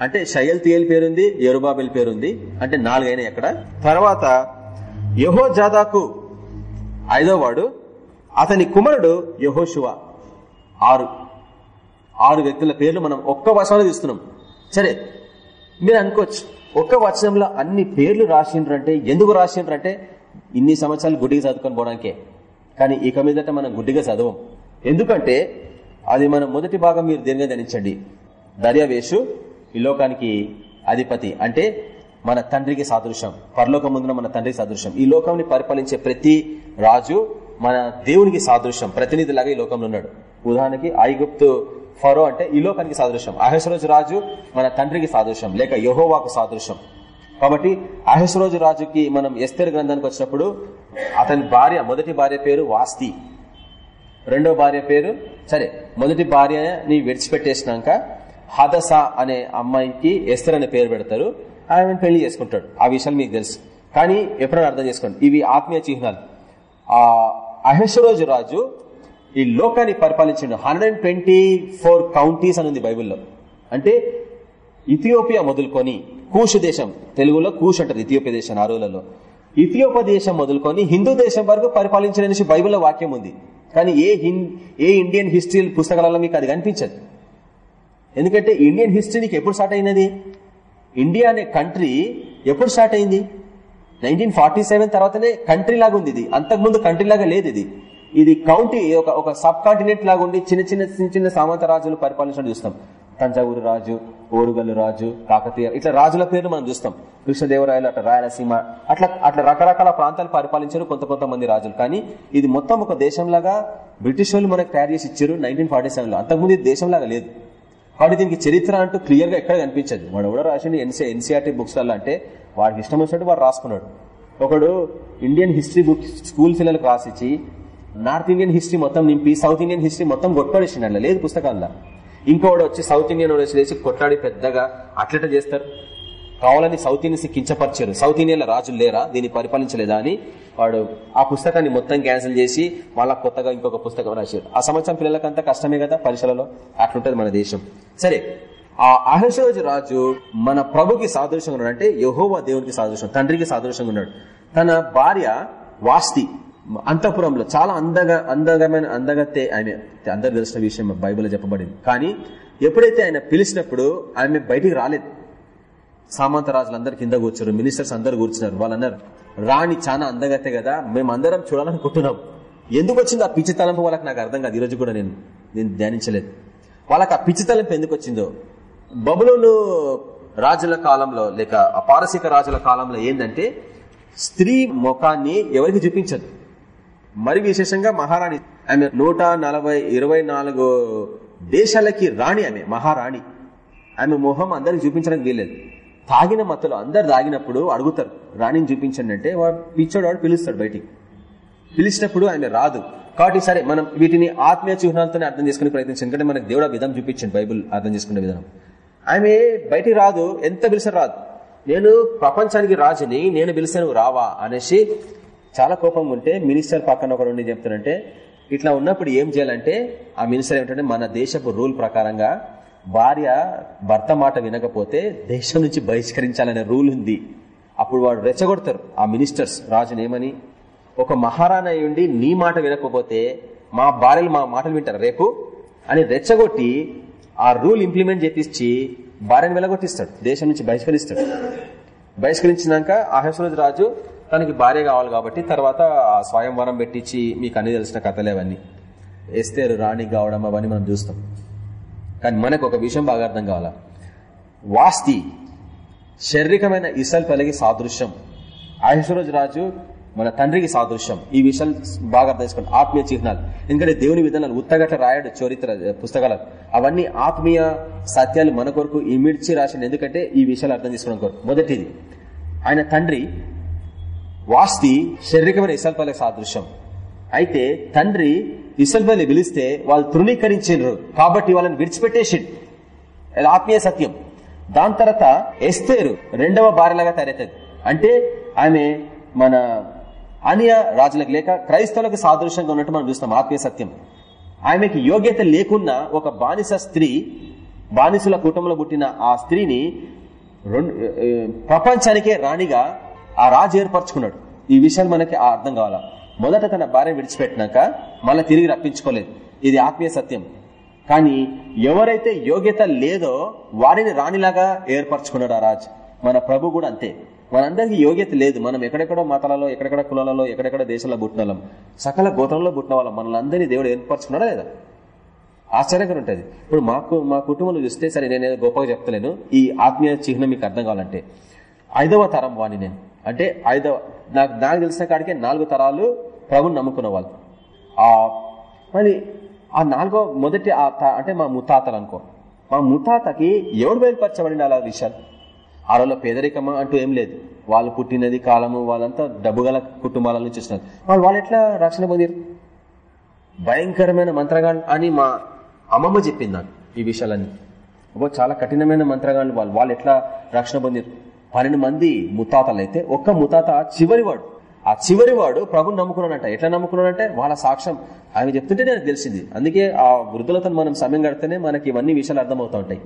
అంటే షయల్తీయల్ పేరుంది ఎరుబాబేలు పేరుంది అంటే నాలుగైన ఎక్కడ. తర్వాత యహో జాదాకు ఐదోవాడు అతని కుమారుడు యహోశువా ఆరు. ఆరు వ్యక్తుల పేర్లు మనం ఒక్క వచనంలో చూస్తున్నాం. సరే మీరు అనుకోవచ్చు ఒక్క వచనంలో అన్ని పేర్లు రాసిండ్రంటే ఎందుకు రాసిండ్రంటే ఇన్ని సంవత్సరాలు గుడ్డిగా చదువుకొని పోవడానికే. కానీ ఇక మీదట మనం గుడ్డిగా చదవం. ఎందుకంటే అది మన మొదటి భాగం మీరు దేనిగా ధనించండి దర్యావేషు ఈ లోకానికి అధిపతి. అంటే మన తండ్రికి సాదృశ్యం. పరలోకం ముందున మన తండ్రికి సాదృశ్యం. ఈ లోకాన్ని పరిపాలించే ప్రతి రాజు మన దేవునికి సాదృశ్యం ప్రతినిధిలాగా ఈ లోకంలో ఉన్నాడు. ఉదాహరణకి ఐగుప్తు ఫరో అంటే ఈ లోకానికి సాదృశ్యం. అహస్రోజు రాజు మన తండ్రికి సాదృశ్యం లేక యహోవాకు సాదృశ్యం. కాబట్టి అహస్రోజు రాజుకి మనం ఎస్తేర్ గ్రంథానికి వచ్చినప్పుడు అతని భార్య మొదటి భార్య పేరు వాస్తి. రెండో భార్య పేరు సరే మొదటి భార్యని విడిచిపెట్టేసినాక హదస అనే అమ్మాయికి ఎస్తర్ అనే పేరు పెడతారు. ఆమె పెళ్ళి చేసుకుంటాడు. ఆ విషయాలు మీకు తెలుసు. కానీ ఎప్పుడైనా అర్థం చేసుకోండి. ఇవి ఆత్మీయ చిహ్నాలు. ఆ రాజు ఈ లోకాన్ని పరిపాలించిండు. హండ్రెడ్ ట్వంటీ ఫోర్ కౌంటీస్ అని ఉంది బైబిల్లో. అంటే ఇథియోపియా మొదలుకొని కూషు దేశం తెలుగులో కూష్ అంటారు ఇథియోపియా దేశం ఆ రోజులలో ఇథియోపియా దేశం మొదలుకొని హిందూ దేశం వరకు పరిపాలించిన బైబిల్లో వాక్యం ఉంది. కానీ ఏ ఏ ఇండియన్ హిస్టరీ పుస్తకాలలో మీకు అది కనిపించదు. ఎందుకంటే ఇండియన్ హిస్టరీ నీకు ఎప్పుడు స్టార్ట్ అయినది? ఇండియా అనే కంట్రీ ఎప్పుడు స్టార్ట్ అయింది? నైన్టీన్ ఫార్టీ సెవెన్ తర్వాతనే కంట్రీ లాగా ఉంది ఇది. అంతకుముందు కంట్రీ లాగా లేదు ఇది. ఇది కౌంటీ ఒక ఒక సబ్ కాంటినెంట్ లాగా ఉండి చిన్న చిన్న చిన్న చిన్న సామంత రాజులు పరిపాలించడం చూస్తాం. తంజావూరు రాజు ఓరుగల్లు రాజు కాకతీయ ఇట్లా రాజుల పేర్లు మనం చూస్తాం. కృష్ణదేవరాయలు అట్లా రాయలసీమ అట్లా అట్లా రకరకాల ప్రాంతాలు పరిపాలించారు కొంత కొంతమంది రాజులు. కానీ ఇది మొత్తం ఒక దేశంలాగా బ్రిటిష్ వాళ్ళు మనకు తయారు చేసి ఇచ్చారు నైన్టీన్ ఫార్టీ సెవెన్లో అంతకుముందు ఇది దేశంలాగా లేదు. కాబట్టి దీనికి చరిత్ర అంటూ క్లియర్గా ఎక్కడ కనిపించదు. వాడు ఎవడో రాసిండు ఎన్సీ ఎన్సీఆర్టీ బుక్స్ అంటే వాడికి ఇష్టం వచ్చినట్టు వాడు రాసుకున్నాడు. ఒకడు ఇండియన్ హిస్టరీ బుక్ స్కూల్ పిల్లలకు రాసిచ్చి నార్త్ ఇండియన్ హిస్టరీ మొత్తం నింపి సౌత్ ఇండియన్ హిస్టరీ మొత్తం కొట్టాడేసిండు అట్లా లేదు పుస్తకాల్లో. ఇంకోడు వచ్చి సౌత్ ఇండియన్ వేసి కొట్లాడి పెద్దగా అట్లట చేస్తారు? కావాలని సౌత్ ఇండియన్స్ కించపరిచారు. సౌత్ ఇండియన్ల రాజులు లేరా? దీన్ని పరిపాలించలేదా అని వాడు ఆ పుస్తకాన్ని మొత్తం క్యాన్సిల్ చేసి మళ్ళా కొత్తగా ఇంకొక పుస్తకం రాశారు. ఆ సంవత్సరం పిల్లలకంతా కష్టమే కదా పరీక్షలలో అట్లుంటది మన దేశం. సరే ఆ అహర్షోజు రాజు మన ప్రభుకి సాదృశ్యంగా ఉన్నాడు. అంటే యహోవా దేవునికి సాదృశ్యం తండ్రికి సాదృశ్యంగా ఉన్నాడు. తన భార్య వాస్తి అంతఃపురంలో చాలా అందగా అందగమైన అందగతే ఆమె. అందరు తెలిసిన విషయం బైబిల్లో చెప్పబడింది. కానీ ఎప్పుడైతే ఆయన పిలిచినప్పుడు ఆమె బయటికి రాలేదు. సామంత రాజులందరూ కింద కూర్చున్నారు. మినిస్టర్స్ అందరు కూర్చున్నారు. వాళ్ళన్నారు రాణి చాలా అందగతే కదా మేము అందరం చూడాలనుకుంటున్నాం. ఎందుకు వచ్చింది ఆ పిచ్చి తలంపు? వాళ్ళకి నాకు అర్థం కాదు. ఈరోజు కూడా నేను నేను ధ్యానించలేదు. వాళ్ళకి ఆ పిచ్చి తలంపు ఎందుకు వచ్చిందో? బబులోను రాజుల కాలంలో లేక పారసీక రాజుల కాలంలో ఏంటంటే స్త్రీ ముఖాన్ని ఎవరికి చూపించదు. మరి విశేషంగా మహారాణి ఆమె నూట నలభై ఇరవై నాలుగు దేశాలకి రాణి ఆమె మహారాణి. ఆమె మొహం అందరికి చూపించడానికి వీల్లేదు. తాగిన మత్తులు అందరు తాగినప్పుడు అడుగుతారు రాణిని చూపించండి అంటే వాడు పిచ్చోడు వాడు పిలుస్తాడు బయటికి. పిలిచినప్పుడు ఆమె రాదు. కాబట్టి సరే మనం వీటిని ఆత్మీయ చిహ్నాలతోనే అర్థం చేసుకునే ప్రయత్నించాం ఎందుకంటే మనకు దేవుడు విధానం చూపించండి బైబుల్ అర్థం చేసుకునే విధానం. ఆమె బయటికి రాదు ఎంత పిలిచిన రాదు. నేను ప్రపంచానికి రాజుని నేను పిలిస్తే రావా అనేసి చాలా కోపం ఉంటే మినిస్టర్ పక్కన ఒకరు ఉండి చెప్తానంటే ఇట్లా ఉన్నప్పుడు ఏం చేయాలంటే ఆ మినిస్టర్ ఏమిటంటే మన దేశపు రూల్ ప్రకారంగా భార్య భర్త మాట వినకపోతే దేశం నుంచి బహిష్కరించాలనే రూల్ ఉంది. అప్పుడు వాడు రెచ్చగొడతారు ఆ మినిస్టర్స్ రాజుని ఏమని? ఒక మహారాణ ఉండి నీ మాట వినకపోతే మా భార్యలు మా మాటలు వింటారు రేపు? అని రెచ్చగొట్టి ఆ రూల్ ఇంప్లిమెంట్ చేపించి భార్యను వెలగొట్టిస్తాడు. దేశం నుంచి బహిష్కరిస్తాడు. బహిష్కరించినాక అహస్రోజ్ రాజు తనకి భార్య కావాలి కాబట్టి తర్వాత ఆ స్వయంవరం పెట్టించి మీకు అన్ని తెలిసిన కథలే అవన్నీ. ఎస్తేరు రాణి కావడం అవన్నీ మనం చూస్తాం. కానీ మనకు ఒక విషయం బాగా అర్థం కావాలా? వాస్తి శారీరకమైన ఇసల్ పలికి సాదృశ్యం. అహస్రోజ్ రాజు మన తండ్రికి సాదృశ్యం. ఈ విషయాలు బాగా అర్థం చేసుకోండి ఆత్మీయ చిహ్నాలు. ఎందుకంటే దేవుని విధానాలు ఉత్తగట్ల రాయడు చరిత్ర పుస్తకాలు అవన్నీ ఆత్మీయ సత్యాలు మన కొరకు ఇమిడ్చి రాసింది ఎందుకంటే ఈ విషయాలు అర్థం చేసుకోవడం కొరకు. మొదటిది ఆయన తండ్రి వాస్తి శారీరకమైన ఇసల్పల్లి సాదృశ్యం. అయితే తండ్రి ఇసల్పల్లి పిలిస్తే వాళ్ళు తృణీకరించారు కాబట్టి వాళ్ళని విడిచిపెట్టేసి ఆత్మీయ సత్యం. దాని తర్వాత ఎస్తేరు రెండవ భార్యలాగా తయారవుతుంది అంటే ఆమె మన అనియ రాజులకు లేక క్రైస్తవులకు సాదృశ్యంగా ఉన్నట్టు మనం చూస్తాం ఆత్మీయ సత్యం. ఆమెకి యోగ్యత లేకున్నా ఒక బానిస స్త్రీ బానిసుల కుటుంబంలో పుట్టిన ఆ స్త్రీని రెండు ప్రపంచానికే రాణిగా ఆ రాజు ఏర్పరచుకున్నాడు. ఈ విషయాలు మనకి అర్థం కావాలా? మొదట తన భార్య విడిచిపెట్టినాక మళ్ళీ తిరిగి రప్పించుకోలేదు. ఇది ఆత్మీయ సత్యం. కానీ ఎవరైతే యోగ్యత లేదో వారిని రాణిలాగా ఏర్పరచుకున్నాడు ఆ రాజు. మన ప్రభు కూడా అంతే. మనందరికీ యోగ్యత లేదు. మనం ఎక్కడెక్కడో మతాలలో ఎక్కడెక్కడ కులాలలో ఎక్కడెక్కడ దేశంలో పుట్టినాలం వాళ్ళం సకల గోత్రంలో పుట్టిన వాళ్ళం. మనల్ని దేవుడు ఏర్పరచుకున్నాడా లేదా? ఆశ్చర్యంగా ఉంటుంది. ఇప్పుడు మాకు మా కుటుంబంలో చూస్తే సరే నేను గొప్పగా చెప్తలేను. ఈ ఆత్మీయ చిహ్నం మీకు అర్థం కావాలంటే. ఐదవ తరం వాణి నేను. అంటే ఐదవ నాకు నాకు తెలిసిన కాడికే నాలుగు తరాలు ప్రభుని నమ్ముకున్న వాళ్ళు. ఆ మరి ఆ నాలుగో మొదటి అంటే మా ముత్తాతలు అనుకో. మా ముత్తాతకి ఎవడు బయలుపరచబడిన అలా విషయాలు? ఆ రోజులో పేదరికమా అంటూ ఏం లేదు. వాళ్ళు పుట్టినది కాలము వాళ్ళంతా డబ్బు గల కుటుంబాల నుంచి వచ్చినారు. వాళ్ళు వాళ్ళు ఎట్లా రక్షణ పొందారు? భయంకరమైన మంత్రగాళ్ళు అని మా అమ్మమ్మ చెప్పింది నాకు ఈ విషయాలన్నీ. ఒక చాలా కఠినమైన మంత్రగాళ్ళు వాళ్ళు. వాళ్ళు ఎట్లా రక్షణ పొందారు? పన్నెండు మంది ముత్తాతలు అయితే ఒక్క ముత్తాత చివరివాడు. ఆ చివరివాడు ప్రభుని నమ్ముకున్నాడంట. ఎట్లా నమ్ముకున్నాడంటే వాళ్ళ సాక్ష్యం. ఆయన చెప్తుంటే నాకు తెలిసింది. అందుకే ఆ వృద్ధులతో మనం సమయం గడితేనే మనకి ఇవన్నీ విషయాలు అర్థమవుతా ఉంటాయి.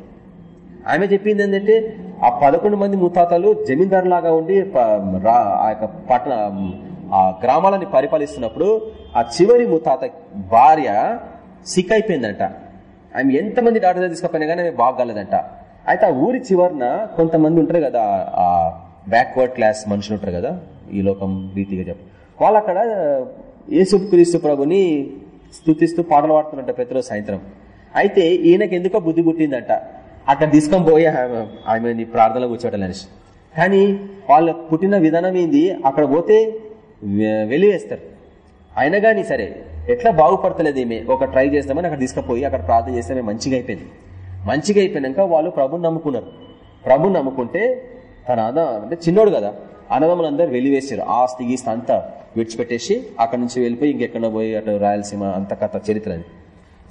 ఆమె చెప్పింది ఏంటంటే ఆ పదకొండు మంది ముత్తాతలు జమీందారు లాగా ఉండి ఆ యొక్క పట్టణ ఆ గ్రామాలని పరిపాలిస్తున్నప్పుడు ఆ చివరి ముత్తాత భార్య సిక్ అయిపోయిందంట ఆమె ఎంతమంది డాక్టర్ తీసుకుపోయినా కానీ ఆమె బాగలదంట అయితే ఆ ఊరి చివరిన కొంతమంది ఉంటారు కదా ఆ బ్యాక్వర్డ్ క్లాస్ మనుషులు ఉంటారు కదా ఈ లోకం రీతిగా చెప్పు వాళ్ళు అక్కడ యేసు క్రీస్తు ప్రభుని స్థుతిస్తూ పాటలు పాడుతున్నట్ట ప్రతిరోజు సాయంత్రం. అయితే ఈయనకి ఎందుకో బుద్ధి పుట్టిందంట. అక్కడ తీసుకొని పోయి ఆమె- ఆమె ప్రార్థనలో కూర్చోవటం కానీ వాళ్ళ పుట్టిన విధానం ఏంది? అక్కడ పోతే వెలివేస్తారు. అయినా కానీ సరే ఎట్లా బాగుపడతలేదు ఈమె? ఒక ట్రై చేస్తామని అక్కడ తీసుకుపోయి అక్కడ ప్రార్థన చేస్తే మంచిగా అయిపోయింది. మంచిగా అయిపోయినాక వాళ్ళు ప్రభుని నమ్ముకున్నారు. ప్రభుని నమ్ముకుంటే తన అన్న అంటే చిన్నోడు కదా అన్నదమ్ములందరూ వెలివేశారు. ఆస్తి గీస్తి అంతా విడిచిపెట్టేసి అక్కడ నుంచి వెళ్ళిపోయి ఇంకెక్కడ పోయి అటు రాయలసీమ అంత కథ చరిత్ర అని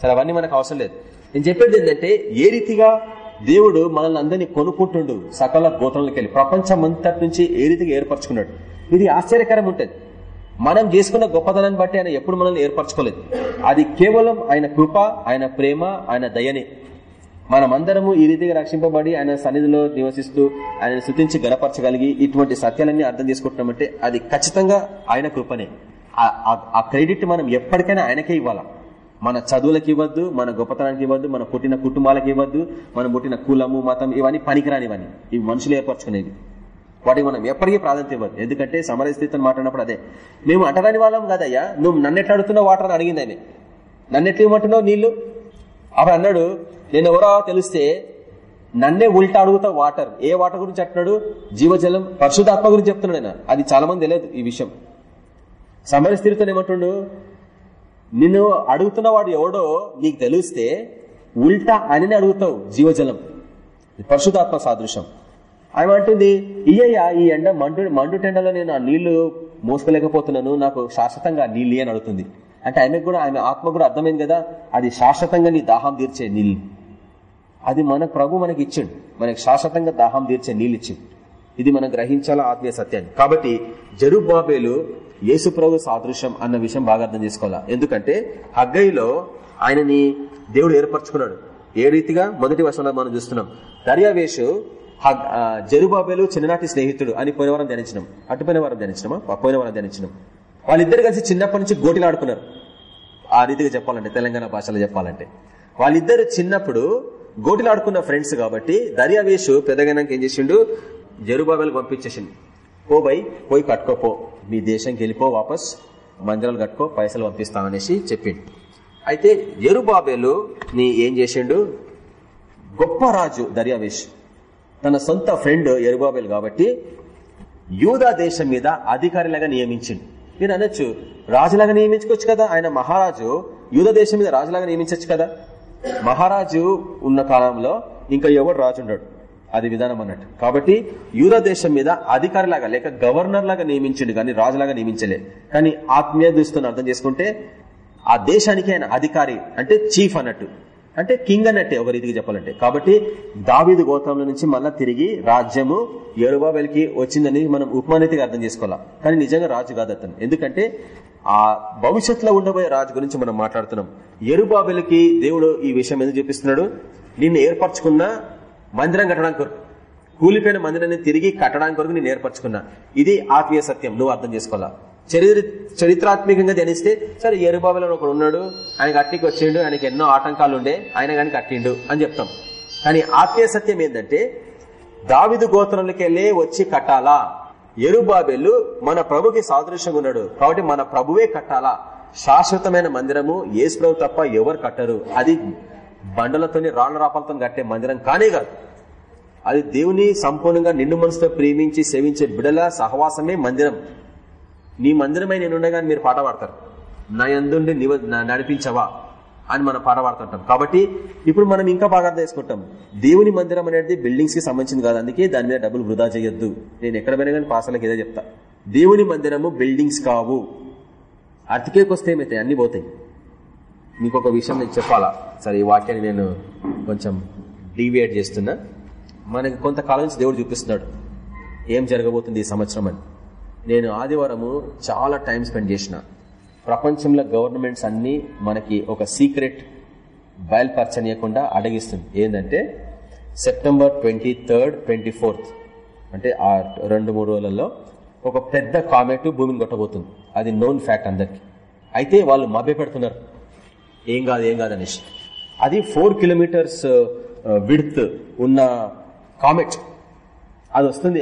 సరే అవన్నీ మనకు అవసరం లేదు. నేను చెప్పేది ఏంటంటే ఏ రీతిగా దేవుడు మనల్ని అందరినీ కొనుక్కుంటుండు సకల గోత్రంలోకి వెళ్ళి. ప్రపంచం అంతటి నుంచి ఏ రీతిగా ఏర్పరచుకున్నాడు. ఇది ఆశ్చర్యకరం ఉంటుంది. మనం చేసుకున్న గొప్పతనాన్ని బట్టి ఆయన ఎప్పుడు మనల్ని ఏర్పరచుకోలేదు. అది కేవలం ఆయన కృప ఆయన ప్రేమ ఆయన దయనే. మనమందరము ఈ రీతిగా రక్షింపబడి ఆయన సన్నిధిలో నివసిస్తూ ఆయన శృతించి గనపరచగలిగి ఇటువంటి సత్యాలన్నీ అర్థం చేసుకుంటున్నామంటే అది ఖచ్చితంగా ఆయన కృపనే. ఆ- ఆ- ఆ క్రెడిట్ మనం ఎప్పటికైనా ఆయనకే ఇవ్వాలా? మన చదువులకు ఇవ్వద్దు మన గొప్పతనానికి ఇవ్వద్దు మన పుట్టిన కుటుంబాలకు ఇవ్వద్దు మనం పుట్టిన కులము మతం ఇవన్నీ పనికిరానివన్నీ ఇవి మనుషులు ఏర్పరచుకునేవి వాటికి మనం ఎప్పటికీ ప్రాధాన్యత ఇవ్వద్దు. ఎందుకంటే సమర స్థితిని మాట్లాడినప్పుడు అదే. మేము అంటరాని వాళ్ళం కాదయ్యా. నువ్వు నన్నెట్లు అడుగుతున్నావు వాటర్ అని అడిగింది ఆమె నన్నెట్లు ఇవ్వమంటున్నావు నీళ్ళు అప్పుడు అన్నాడు నేను ఎవరో తెలిస్తే నన్నే ఉల్టా అడుగుతా వాటర్. ఏ వాటర్ గురించి అంటున్నాడు? జీవజలం. పరిశుధాత్మ గురించి చెప్తున్నాడు ఆయన. అది చాలా మంది తెలియదు ఈ విషయం. సమరస్థితితో ఏమంటుండు? నిన్ను అడుగుతున్న వాడు ఎవడో నీకు తెలిస్తే ఉల్టా ఆయననే అడుగుతావు జీవజలం. ఇది పరిశుధాత్మ సాదృశ్యం. ఆమె అంటుంది ఇయ్యయ్యా ఈ ఎండ మండు మండు టెండలో నేను ఆ నీళ్ళు మోసుకోలేకపోతున్నాను. నాకు శాశ్వతంగా నీళ్ళు అని అడుగుతుంది. అంటే ఆమెకు కూడా ఆమె ఆత్మ కూడా అర్థమైంది కదా అది శాశ్వతంగా నీ దాహం తీర్చే నీళ్ళు. అది మన ప్రభు మనకి ఇచ్చిండు. మనకి శాశ్వతంగా దాహం తీర్చే నీళ్ళు ఇచ్చిండు. ఇది మనం గ్రహించాలా ఆత్మీయ సత్యాన్ని. కాబట్టి జరుబాబేలు యేసుప్రభు సాదృశ్యం అన్న విషయం బాగా అర్థం చేసుకోవాలా? ఎందుకంటే హగ్గయిలో ఆయనని దేవుడు ఏర్పరచుకున్నాడు. ఏ రీతిగా? మొదటి వర్షంలో మనం చూస్తున్నాం. దర్యావేషు హగ్- చిన్ననాటి స్నేహితుడు అని పోయిన వారం ధ్యానించినాం. అటుపోయిన వారం ధ్యానించినామా? పోయిన వారం ధ్యానించినాం. వాళ్ళిద్దరు కలిసి చిన్నప్పటి నుంచి గోటిలు ఆడుకున్నారు. ఆ రీతిగా చెప్పాలంటే తెలంగాణ భాషలో చెప్పాలంటే. వాళ్ళిద్దరు చిన్నప్పుడు గోటిలాడుకున్న ఫ్రెండ్స్ కాబట్టి దర్యావేషు పెద్దగానాక ఏం చేసిండు? జరుబాబేలు పంపించేసిండు పో బై పోయి కట్టుకోపో మీ దేశంకి వెళ్ళిపో వాపస్ మందిరాలు కట్టుకో పైసలు పంపిస్తామనేసి చెప్పిండు. అయితే జరుబాబేలు నీ ఏం చేసిండు? గొప్ప రాజు దర్యావేష్. తన సొంత ఫ్రెండ్ ఎరుబాబేలు కాబట్టి యూదా దేశం మీద అధికారిలాగా నియమించిండు. నేను అనొచ్చు రాజులాగా నియమించుకోవచ్చు కదా. ఆయన మహారాజు యూదా దేశం మీద రాజులాగా నియమించవచ్చు కదా. మహారాజు ఉన్న కాలంలో ఇంకా ఎవడు రాజు ఉండడు అది విధానం అన్నట్టు. కాబట్టి యూదా దేశం మీద అధికారిలాగా లేక గవర్నర్ లాగా నియమించిండు కానీ రాజులాగా నియమించలే. కానీ ఆత్మీయ దృష్టిని అర్థం చేసుకుంటే ఆ దేశానికి ఆయన అధికారి అంటే చీఫ్ అన్నట్టు. అంటే కింగ్ అన్నట్టే ఒక రీతికి చెప్పాలంటే. కాబట్టి దావీదు గోత్రంలో నుంచి మళ్ళా తిరిగి రాజ్యము ఎరుబాబెల్కి వచ్చిందని మనం ఉపమానీతిగా అర్థం చేసుకోవాలా? కానీ నిజంగా రాజు కాదు అతను. ఎందుకంటే ఆ భవిష్యత్తులో ఉండబోయే రాజు గురించి మనం మాట్లాడుతున్నాం. ఎరుబాబెల్కి దేవుడు ఈ విషయం ఎందుకు చూపిస్తున్నాడు? నిన్ను ఏర్పరచుకున్న మందిరం కట్టడానికి కొరకు కూలిపోయిన మందిరాన్ని తిరిగి కట్టడానికి కొరకు నేను ఏర్పరచుకున్నా. ఇది ఆత్మీయ సత్యం. నువ్వు అర్థం చేసుకోవాలా? చరిత్ర చరిత్రాత్మకంగా ధ్యానిస్తే సరే ఎరుబాబులో ఒకడు ఉన్నాడు. ఆయన కట్టికి వచ్చిండు. ఆయనకి ఎన్నో ఆటంకాలు ఉండే. ఆయన కానీ కట్టిండు అని చెప్తాం. కానీ ఆత్మీయ సత్యం ఏంటంటే దావిదు గోత్రంలోకెళ్ళే వచ్చి కట్టాలా? ఎరుబాబెల్లు మన ప్రభుకి సాదృశ్యంగా ఉన్నాడు. కాబట్టి మన ప్రభువే కట్టాలా? శాశ్వతమైన మందిరము ఏసు ప్రభు తప్ప ఎవరు కట్టరు. అది బండలతోని రాళ్ళ రాపాలతో కట్టే మందిరం కానే కాదు. అది దేవుని సంపూర్ణంగా నిండు మనసుతో ప్రేమించి సేవించే బిడల సహవాసమే మందిరం. నీ మందిరమై నేనుండగా మీరు పాట పాడతారు. నా ఎందుండి నివ నడిపించవా అని మనం పాట పాడుతుంటాం. కాబట్టి ఇప్పుడు మనం ఇంకా బాగా అర్థం చేసుకుంటాం. దేవుని మందిరం అనేది బిల్డింగ్స్కి సంబంధించింది కాదు. అందుకే దాని మీద డబ్బులు వృధా చేయొద్దు. నేను ఎక్కడ పోయినా కానీ పాసలకి ఏదో చెప్తా. దేవుని మందిరము బిల్డింగ్స్ కావు. అతికేకి ఏమైతాయి? అన్ని పోతాయి. మీకు ఒక విషయం నేను చెప్పాలా? సరే ఈ వాక్యాన్ని నేను కొంచెం డీవియేట్ చేస్తున్నా. మనకి కొంతకాలం నుంచి దేవుడు చూపిస్తున్నాడు. ఏం జరగబోతుంది ఈ సంవత్సరం అని. నేను ఆదివారము చాలా టైం స్పెండ్ చేసిన. ప్రపంచంలో గవర్నమెంట్స్ అన్ని మనకి ఒక సీక్రెట్ బయలుపరచనీయకుండా అడగిస్తుంది. ఏంటంటే September twenty third twenty fourth అంటే ఆ రెండు మూడు రోజులలో ఒక పెద్ద కామెట్ భూమిని కొట్టబోతుంది. అది నోన్ ఫ్యాక్ట్ అందరికి. అయితే వాళ్ళు మభ్య పెడుతున్నారు ఏం కాదు ఏం కాదు అనేసి. అది ఫోర్ కిలోమీటర్స్ విడ్త్ ఉన్న కామెట్ అది వస్తుంది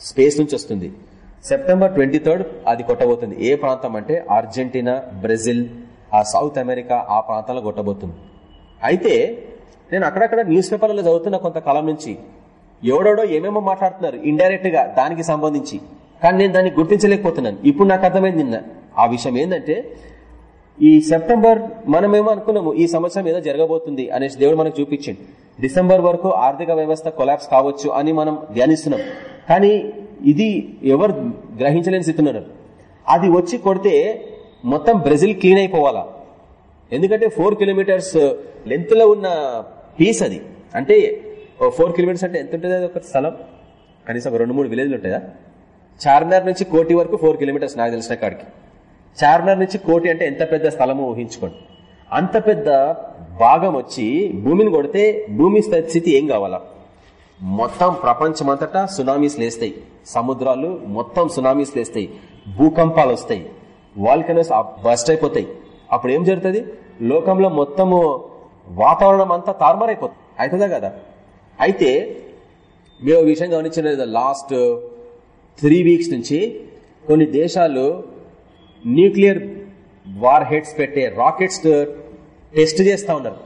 స్పేస్ నుంచి వస్తుంది. సెప్టెంబర్ ట్వంటీ అది కొట్టబోతుంది. ఏ ప్రాంతం అంటే అర్జెంటీనా బ్రెజిల్ ఆ సౌత్ అమెరికా ఆ ప్రాంతాల్లో కొట్టబోతుంది. అయితే నేను అక్కడక్కడ న్యూస్ పేపర్లలో చదువుతున్న కొంతకాలం నుంచి ఎవడోడో ఏమేమో మాట్లాడుతున్నారు ఇండైరెక్ట్గా దానికి సంబంధించి. కానీ నేను దాన్ని గుర్తించలేకపోతున్నాను. ఇప్పుడు నాకు అర్థమైంది నిన్న. ఆ విషయం ఏంటంటే ఈ సెప్టెంబర్ మనమేమో అనుకున్నాము ఈ సంవత్సరం ఏదో జరగబోతుంది అనేసి దేవుడు మనకు చూపించింది డిసెంబర్ వరకు ఆర్థిక వ్యవస్థ కొలాప్స్ కావచ్చు అని మనం ధ్యానిస్తున్నాం. కానీ ఇది ఎవరు గ్రహించలేని స్థితున్నారు అది వచ్చి కొడితే మొత్తం బ్రెజిల్ క్లీన్ అయిపోవాలా? ఎందుకంటే ఫోర్ కిలోమీటర్స్ లెంత్లో ఉన్న పీస్ అది. అంటే ఫోర్ కిలోమీటర్స్ అంటే ఎంత ఉంటుంది అది ఒక స్థలం? కనీసం ఒక రెండు మూడు విలేజ్లు ఉంటాయా? చార్మినార్ నుంచి కోటి వరకు ఫోర్ కిలోమీటర్స్ నాకు తెలిసిన కాడికి. చార్మినార్ నుంచి కోటి అంటే ఎంత పెద్ద స్థలము ఊహించుకోండి. అంత పెద్ద భాగం వచ్చి భూమిని కొడితే భూమి స్థితి ఏం కావాలా? మొత్తం ప్రపంచమంతటా సునామీస్ లేస్తాయి. సముద్రాలు మొత్తం సునామీస్ లేస్తాయి. భూకంపాలు వస్తాయి. వాల్కనస్ బస్ట్ అయిపోతాయి. అప్పుడు ఏం జరుగుతుంది? లోకంలో మొత్తము వాతావరణం అంతా తారుమారైపోతుంది అవుతుందా కదా? అయితే మీరు విషయం గమనించిన లాస్ట్ త్రీ వీక్స్ నుంచి కొన్ని దేశాలు న్యూక్లియర్ వార్ హెడ్స్ పెట్టే రాకెట్స్ టెస్ట్ చేస్తా ఉన్నారు.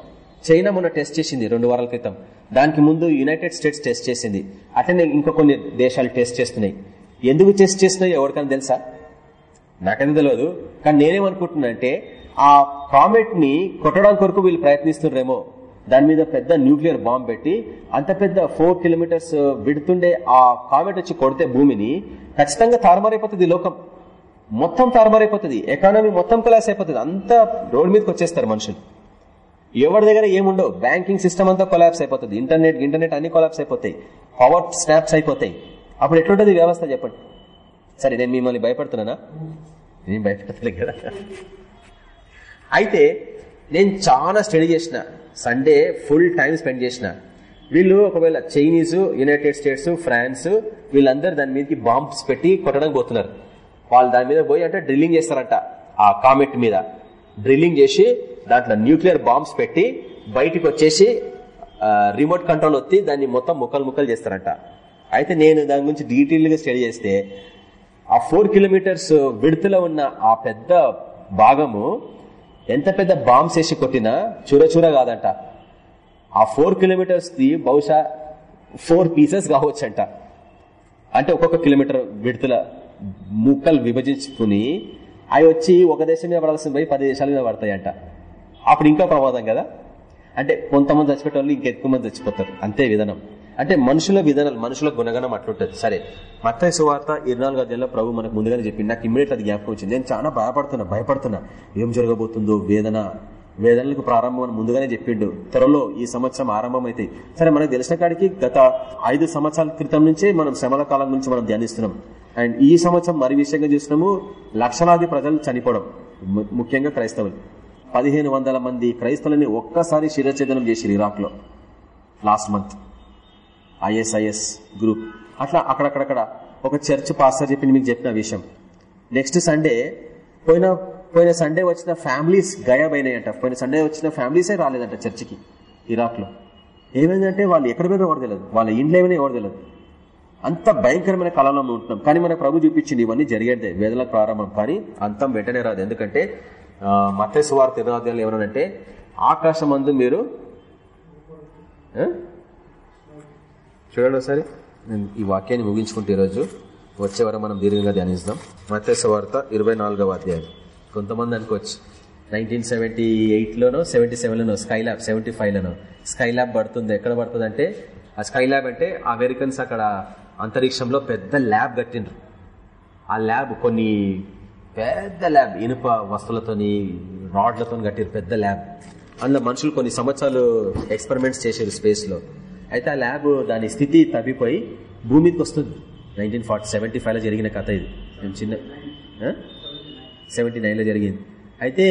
చైనా మొన్న టెస్ట్ చేసింది రెండు వారాల క్రితం. దానికి ముందు యునైటెడ్ స్టేట్స్ టెస్ట్ చేసింది. అట్లనే ఇంకా కొన్ని దేశాలు టెస్ట్ చేస్తున్నాయి. ఎందుకు టెస్ట్ చేస్తున్నాయి ఎవరికైనా తెలుసా? నాకైతే తెలియదు కానీ నేనేమనుకుంటున్నా అంటే ఆ కామెట్ని కొట్టడం కొరకు వీళ్ళు ప్రయత్నిస్తున్నారేమో దాని మీద పెద్ద న్యూక్లియర్ బాంబ్ పెట్టి అంత పెద్ద ఫోర్ కిలోమీటర్స్ విడుతుండే ఆ కామెట్ వచ్చి కొడితే భూమిని ఖచ్చితంగా తారుమారైపోతుంది లోకం. మొత్తం తారుమారైపోతుంది ఎకానమీ మొత్తం కొలాస్ అయిపోతుంది. అంతా రోడ్ మీదకి వచ్చేస్తారు మనుషులు. ఎవరి దగ్గర ఏముండవు? బ్యాంకింగ్ సిస్టమ్ అంతా కొలాప్స్ అయిపోతుంది. ఇంటర్నెట్ ఇంటర్నెట్ అన్ని కొలాప్స్ అయిపోతాయి. పవర్ స్నాప్స్ అయిపోతాయి. అప్పుడు ఎట్లుంటుంది వ్యవస్థ చెప్పండి? సరే నేను మిమ్మల్ని భయపడుతున్నానా? నేను భయపడతలే కదా. అయితే నేను చాలా స్టడీ చేసిన. సండే ఫుల్ టైం స్పెండ్ చేసిన. వీళ్ళు ఒకవేళ చైనీస్ యునైటెడ్ స్టేట్స్ ఫ్రాన్స్ వీళ్ళందరూ దాని మీదకి బాంబ్స్ పెట్టి కొట్టడానికి పోతున్నారు. వాళ్ళు దాని మీద పోయి అంటే డ్రిల్లింగ్ చేస్తారంట ఆ కామెట్ మీద. డ్రిల్లింగ్ చేసి దాంట్లో న్యూక్లియర్ బాంబ్స్ పెట్టి బయటికి వచ్చేసి రిమోట్ కంట్రోల్ వచ్చి దాన్ని మొత్తం ముక్కలు ముక్కలు చేస్తారంట. అయితే నేను దాని గురించి డీటెయిల్గా స్టడీ చేస్తే ఆ ఫోర్ కిలోమీటర్స్ విడుతులో ఉన్న ఆ పెద్ద భాగము ఎంత పెద్ద బాంబ్స్ వేసి కొట్టినా చూరచూర కాదంట. ఆ ఫోర్ కిలోమీటర్స్ది బహుశా ఫోర్ పీసెస్ కావచ్చంట. అంటే ఒక్కొక్క కిలోమీటర్ విడుతుల ముక్కలు విభజించుకుని అవి వచ్చి ఒక దేశం మీద పడాల్సిన పోయి పది దేశాల మీద పడతాయంట. అప్పుడు ఇంకా ప్రమాదం కదా? అంటే కొంతమంది చచ్చిపోయే వాళ్ళు ఇంకెక్కువ మంది చచ్చిపోతారు. అంతే విధానం. అంటే మనుషుల విధానాలు మనుషుల గుణగణం అట్లుంటది. సరే మత్తాయి సువార్త ఇరవై నాలుగు అధ్యాయంలో ప్రభు మనకు ముందుగానే చెప్పింది నాకు ఇమ్మీడియట్ అది జ్ఞాపకం వచ్చింది. నేను చాలా భయపడుతున్నా భయపడుతున్నా. ఏం జరగబోతుందో వేదన వేదనలకు ప్రారంభం ముందుగానే చెప్పిండు. త్వరలో ఈ సంవత్సరం ఆరంభమైతే సరే మనకు తెలిసిన కాడికి గత ఐదు సంవత్సరాల క్రితం నుంచే మనం శ్రమల కాలం గురించి మనం ధ్యానిస్తున్నాం. అండ్ ఈ సంవత్సరం మరి విషయంగా చూసినాము లక్షలాది ప్రజలు చనిపోవడం ముఖ్యంగా క్రైస్తవులు. పదిహేను వందల మంది క్రైస్తవులని ఒక్కసారి శిరఛేదనం చేసి ఇరాక్లో లాస్ట్ మంత్. ISIS group. అట్లా అక్కడక్కడక్కడ ఒక చర్చ్ పాస్టర్ చెప్పింది మీకు చెప్పిన విషయం. నెక్స్ట్ సండే పోయిన పోయిన సండే వచ్చిన ఫ్యామిలీస్ గయాబైనాయంట పోయిన సండే వచ్చిన ఫ్యామిలీసే రాలేదంట చర్చికి ఇరాక్లో ఏమైందంటే వాళ్ళు ఎక్కడ పోయినా ఎవరు తెలియదు వాళ్ళ ఇంట్లో ఏమైనా ఎవరు తెలియదు అంత భయంకరమైన కాలంలో ఉంటున్నాం. కానీ మన ప్రభు చూపించింది ఇవన్నీ జరిగేదే వేదల ప్రారంభం. కానీ అంతం వెంటనే రాదు. ఎందుకంటే మత్స్య సువార్త ఇరవై ఏమనంటే ఆకాశం అందు మీరు చూడండి ఒకసారి. నేను ఈ వాక్యాన్ని ముగించుకుంటే ఈరోజు వచ్చే వరకు మనం దీర్ఘంగా ధ్యానిస్తాం. మత్స్య వార్త ఇరవై నాలుగవ అధ్యాయం. కొంతమంది అనుకోవచ్చు. నైన్టీన్ సెవెంటీ ఎయిట్లోనో సెవెంటీ సెవెన్లోనో స్కై ల్యాబ్ సెవెంటీ ఫైవ్లోనో స్కై ల్యాబ్ పడుతుంది. ఎక్కడ పడుతుంది అంటే ఆ స్కై ల్యాబ్ అంటే అమెరికన్స్ అక్కడ అంతరిక్షంలో పెద్ద ల్యాబ్ కట్టిండ్రు. ఆ ల్యాబ్ కొన్ని పెద్ద ల్యాబ్ ఇనుప వస్తువులతోని రాడ్లతో కట్టిరు పెద్ద ల్యాబ్. అందులో మనుషులు కొన్ని సంవత్సరాలు ఎక్స్పెరిమెంట్స్ చేశారు స్పేస్లో. అయితే ఆ ల్యాబ్ దాని స్థితి తప్పిపోయి భూమికి వస్తుంది. నైన్టీన్ ఫార్టీ సెవెంటీ ఫైవ్లో జరిగిన కథ ఇది. చిన్న సెవెంటీ నైన్లో జరిగింది. అయితే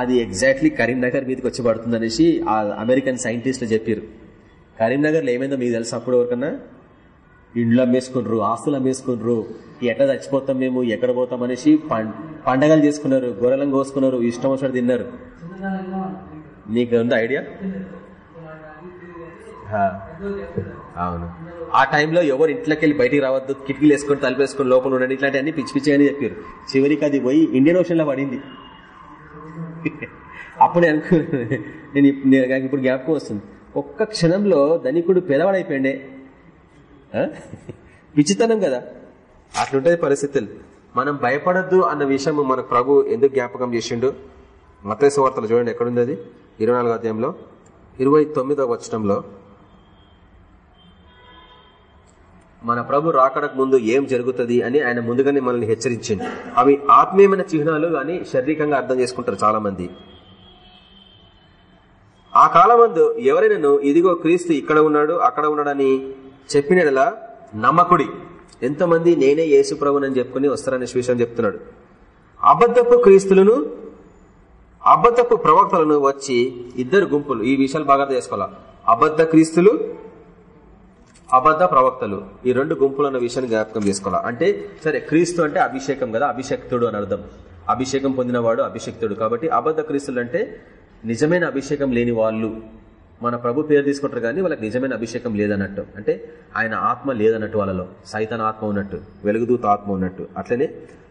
అది ఎగ్జాక్ట్లీ కరీంనగర్ మీదకి వచ్చి పడుతుంది అనేసి ఆ అమెరికన్ సైంటిస్టులు చెప్పారు కరీంనగర్లో ఏమైందో మీకు తెలుసు అప్పుడు ఎవరికన్నా? ఇండ్లు అమ్మేసుకున్నారు ఆస్తులు అమ్మేసుకున్నారు ఎట్లా చచ్చిపోతాం మేము ఎక్కడ పోతాం అనేసి పండగలు చేసుకున్నారు గొర్రెలను కోసుకున్నారు ఇష్టం వచ్చినట్టు తిన్నారు. నీకు ఉందా ఐడియా? అవును. ఆ టైంలో ఎవరు ఇంట్లోకి వెళ్ళి బయటికి రావద్దు కిటికీలు వేసుకొని తలుపు వేసుకొని లోపల ఉండండి ఇట్లాంటివన్నీ పిచ్చి పిచ్చి అని చెప్పారు. చివరికి అది పోయి ఇండియన్ ఓషన్లో పడింది. అప్పుడు అనుకో నేను ఇప్పుడు జ్ఞాపకం వస్తుంది. ఒక్క క్షణంలో ధనికుడు పెదవాడైపోయిండే. పిచ్చితనం కదా. అట్లుంటది పరిస్థితులు. మనం భయపడద్దు అన్న విషయం మన ప్రభు ఎందుకు జ్ఞాపకం చేసిండు? మతేసు వార్తలు చూడండి ఎక్కడుంది అది? ఇరవై నాలుగో అధ్యాయంలో ఇరవై తొమ్మిదో వచనంలో మన ప్రభు రాకడకు ముందు ఏం జరుగుతుంది అని ఆయన ముందుగానే మనల్ని హెచ్చరించింది అవి ఆత్మీయమైన చిహ్నాలు కానీ శారీరకంగా అర్థం చేసుకుంటారు చాలా మంది ఆ కాలమందు ఎవరైనాను ఇదిగో క్రీస్తు ఇక్కడ ఉన్నాడు అక్కడ ఉన్నాడని చెప్పినలా నమ్మకుడి. ఎంతమంది నేనే యేసు ప్రభునని చెప్పుకుని వస్తారనే విషయం చెప్తున్నాడు. అబద్ధపు క్రీస్తులను అబద్ధపు ప్రవక్తలను వచ్చి ఇద్దరు గుంపులు ఈ విషయాలు బాగా చేసుకోవాలా? అబద్ధ క్రీస్తులు అబద్ధ ప్రవక్తలు. ఈ రెండు గుంపులు అన్న విషయాన్ని జ్ఞాపకం చేసుకోవాలి? అంటే సరే క్రీస్తు అంటే అభిషేకం కదా అభిషేక్తుడు అని అర్థం. అభిషేకం పొందినవాడు అభిషేక్తుడు. కాబట్టి అబద్ధ క్రీస్తులు అంటే నిజమైన అభిషేకం లేని వాళ్ళు. మన ప్రభు పేరు తీసుకుంటారు కానీ వాళ్ళకి నిజమైన అభిషేకం లేదన్నట్టు. అంటే ఆయన ఆత్మ లేదన్నట్టు వాళ్ళలో. సైతన్ ఆత్మ ఉన్నట్టు వెలుగుదూత ఆత్మ ఉన్నట్టు. అట్లనే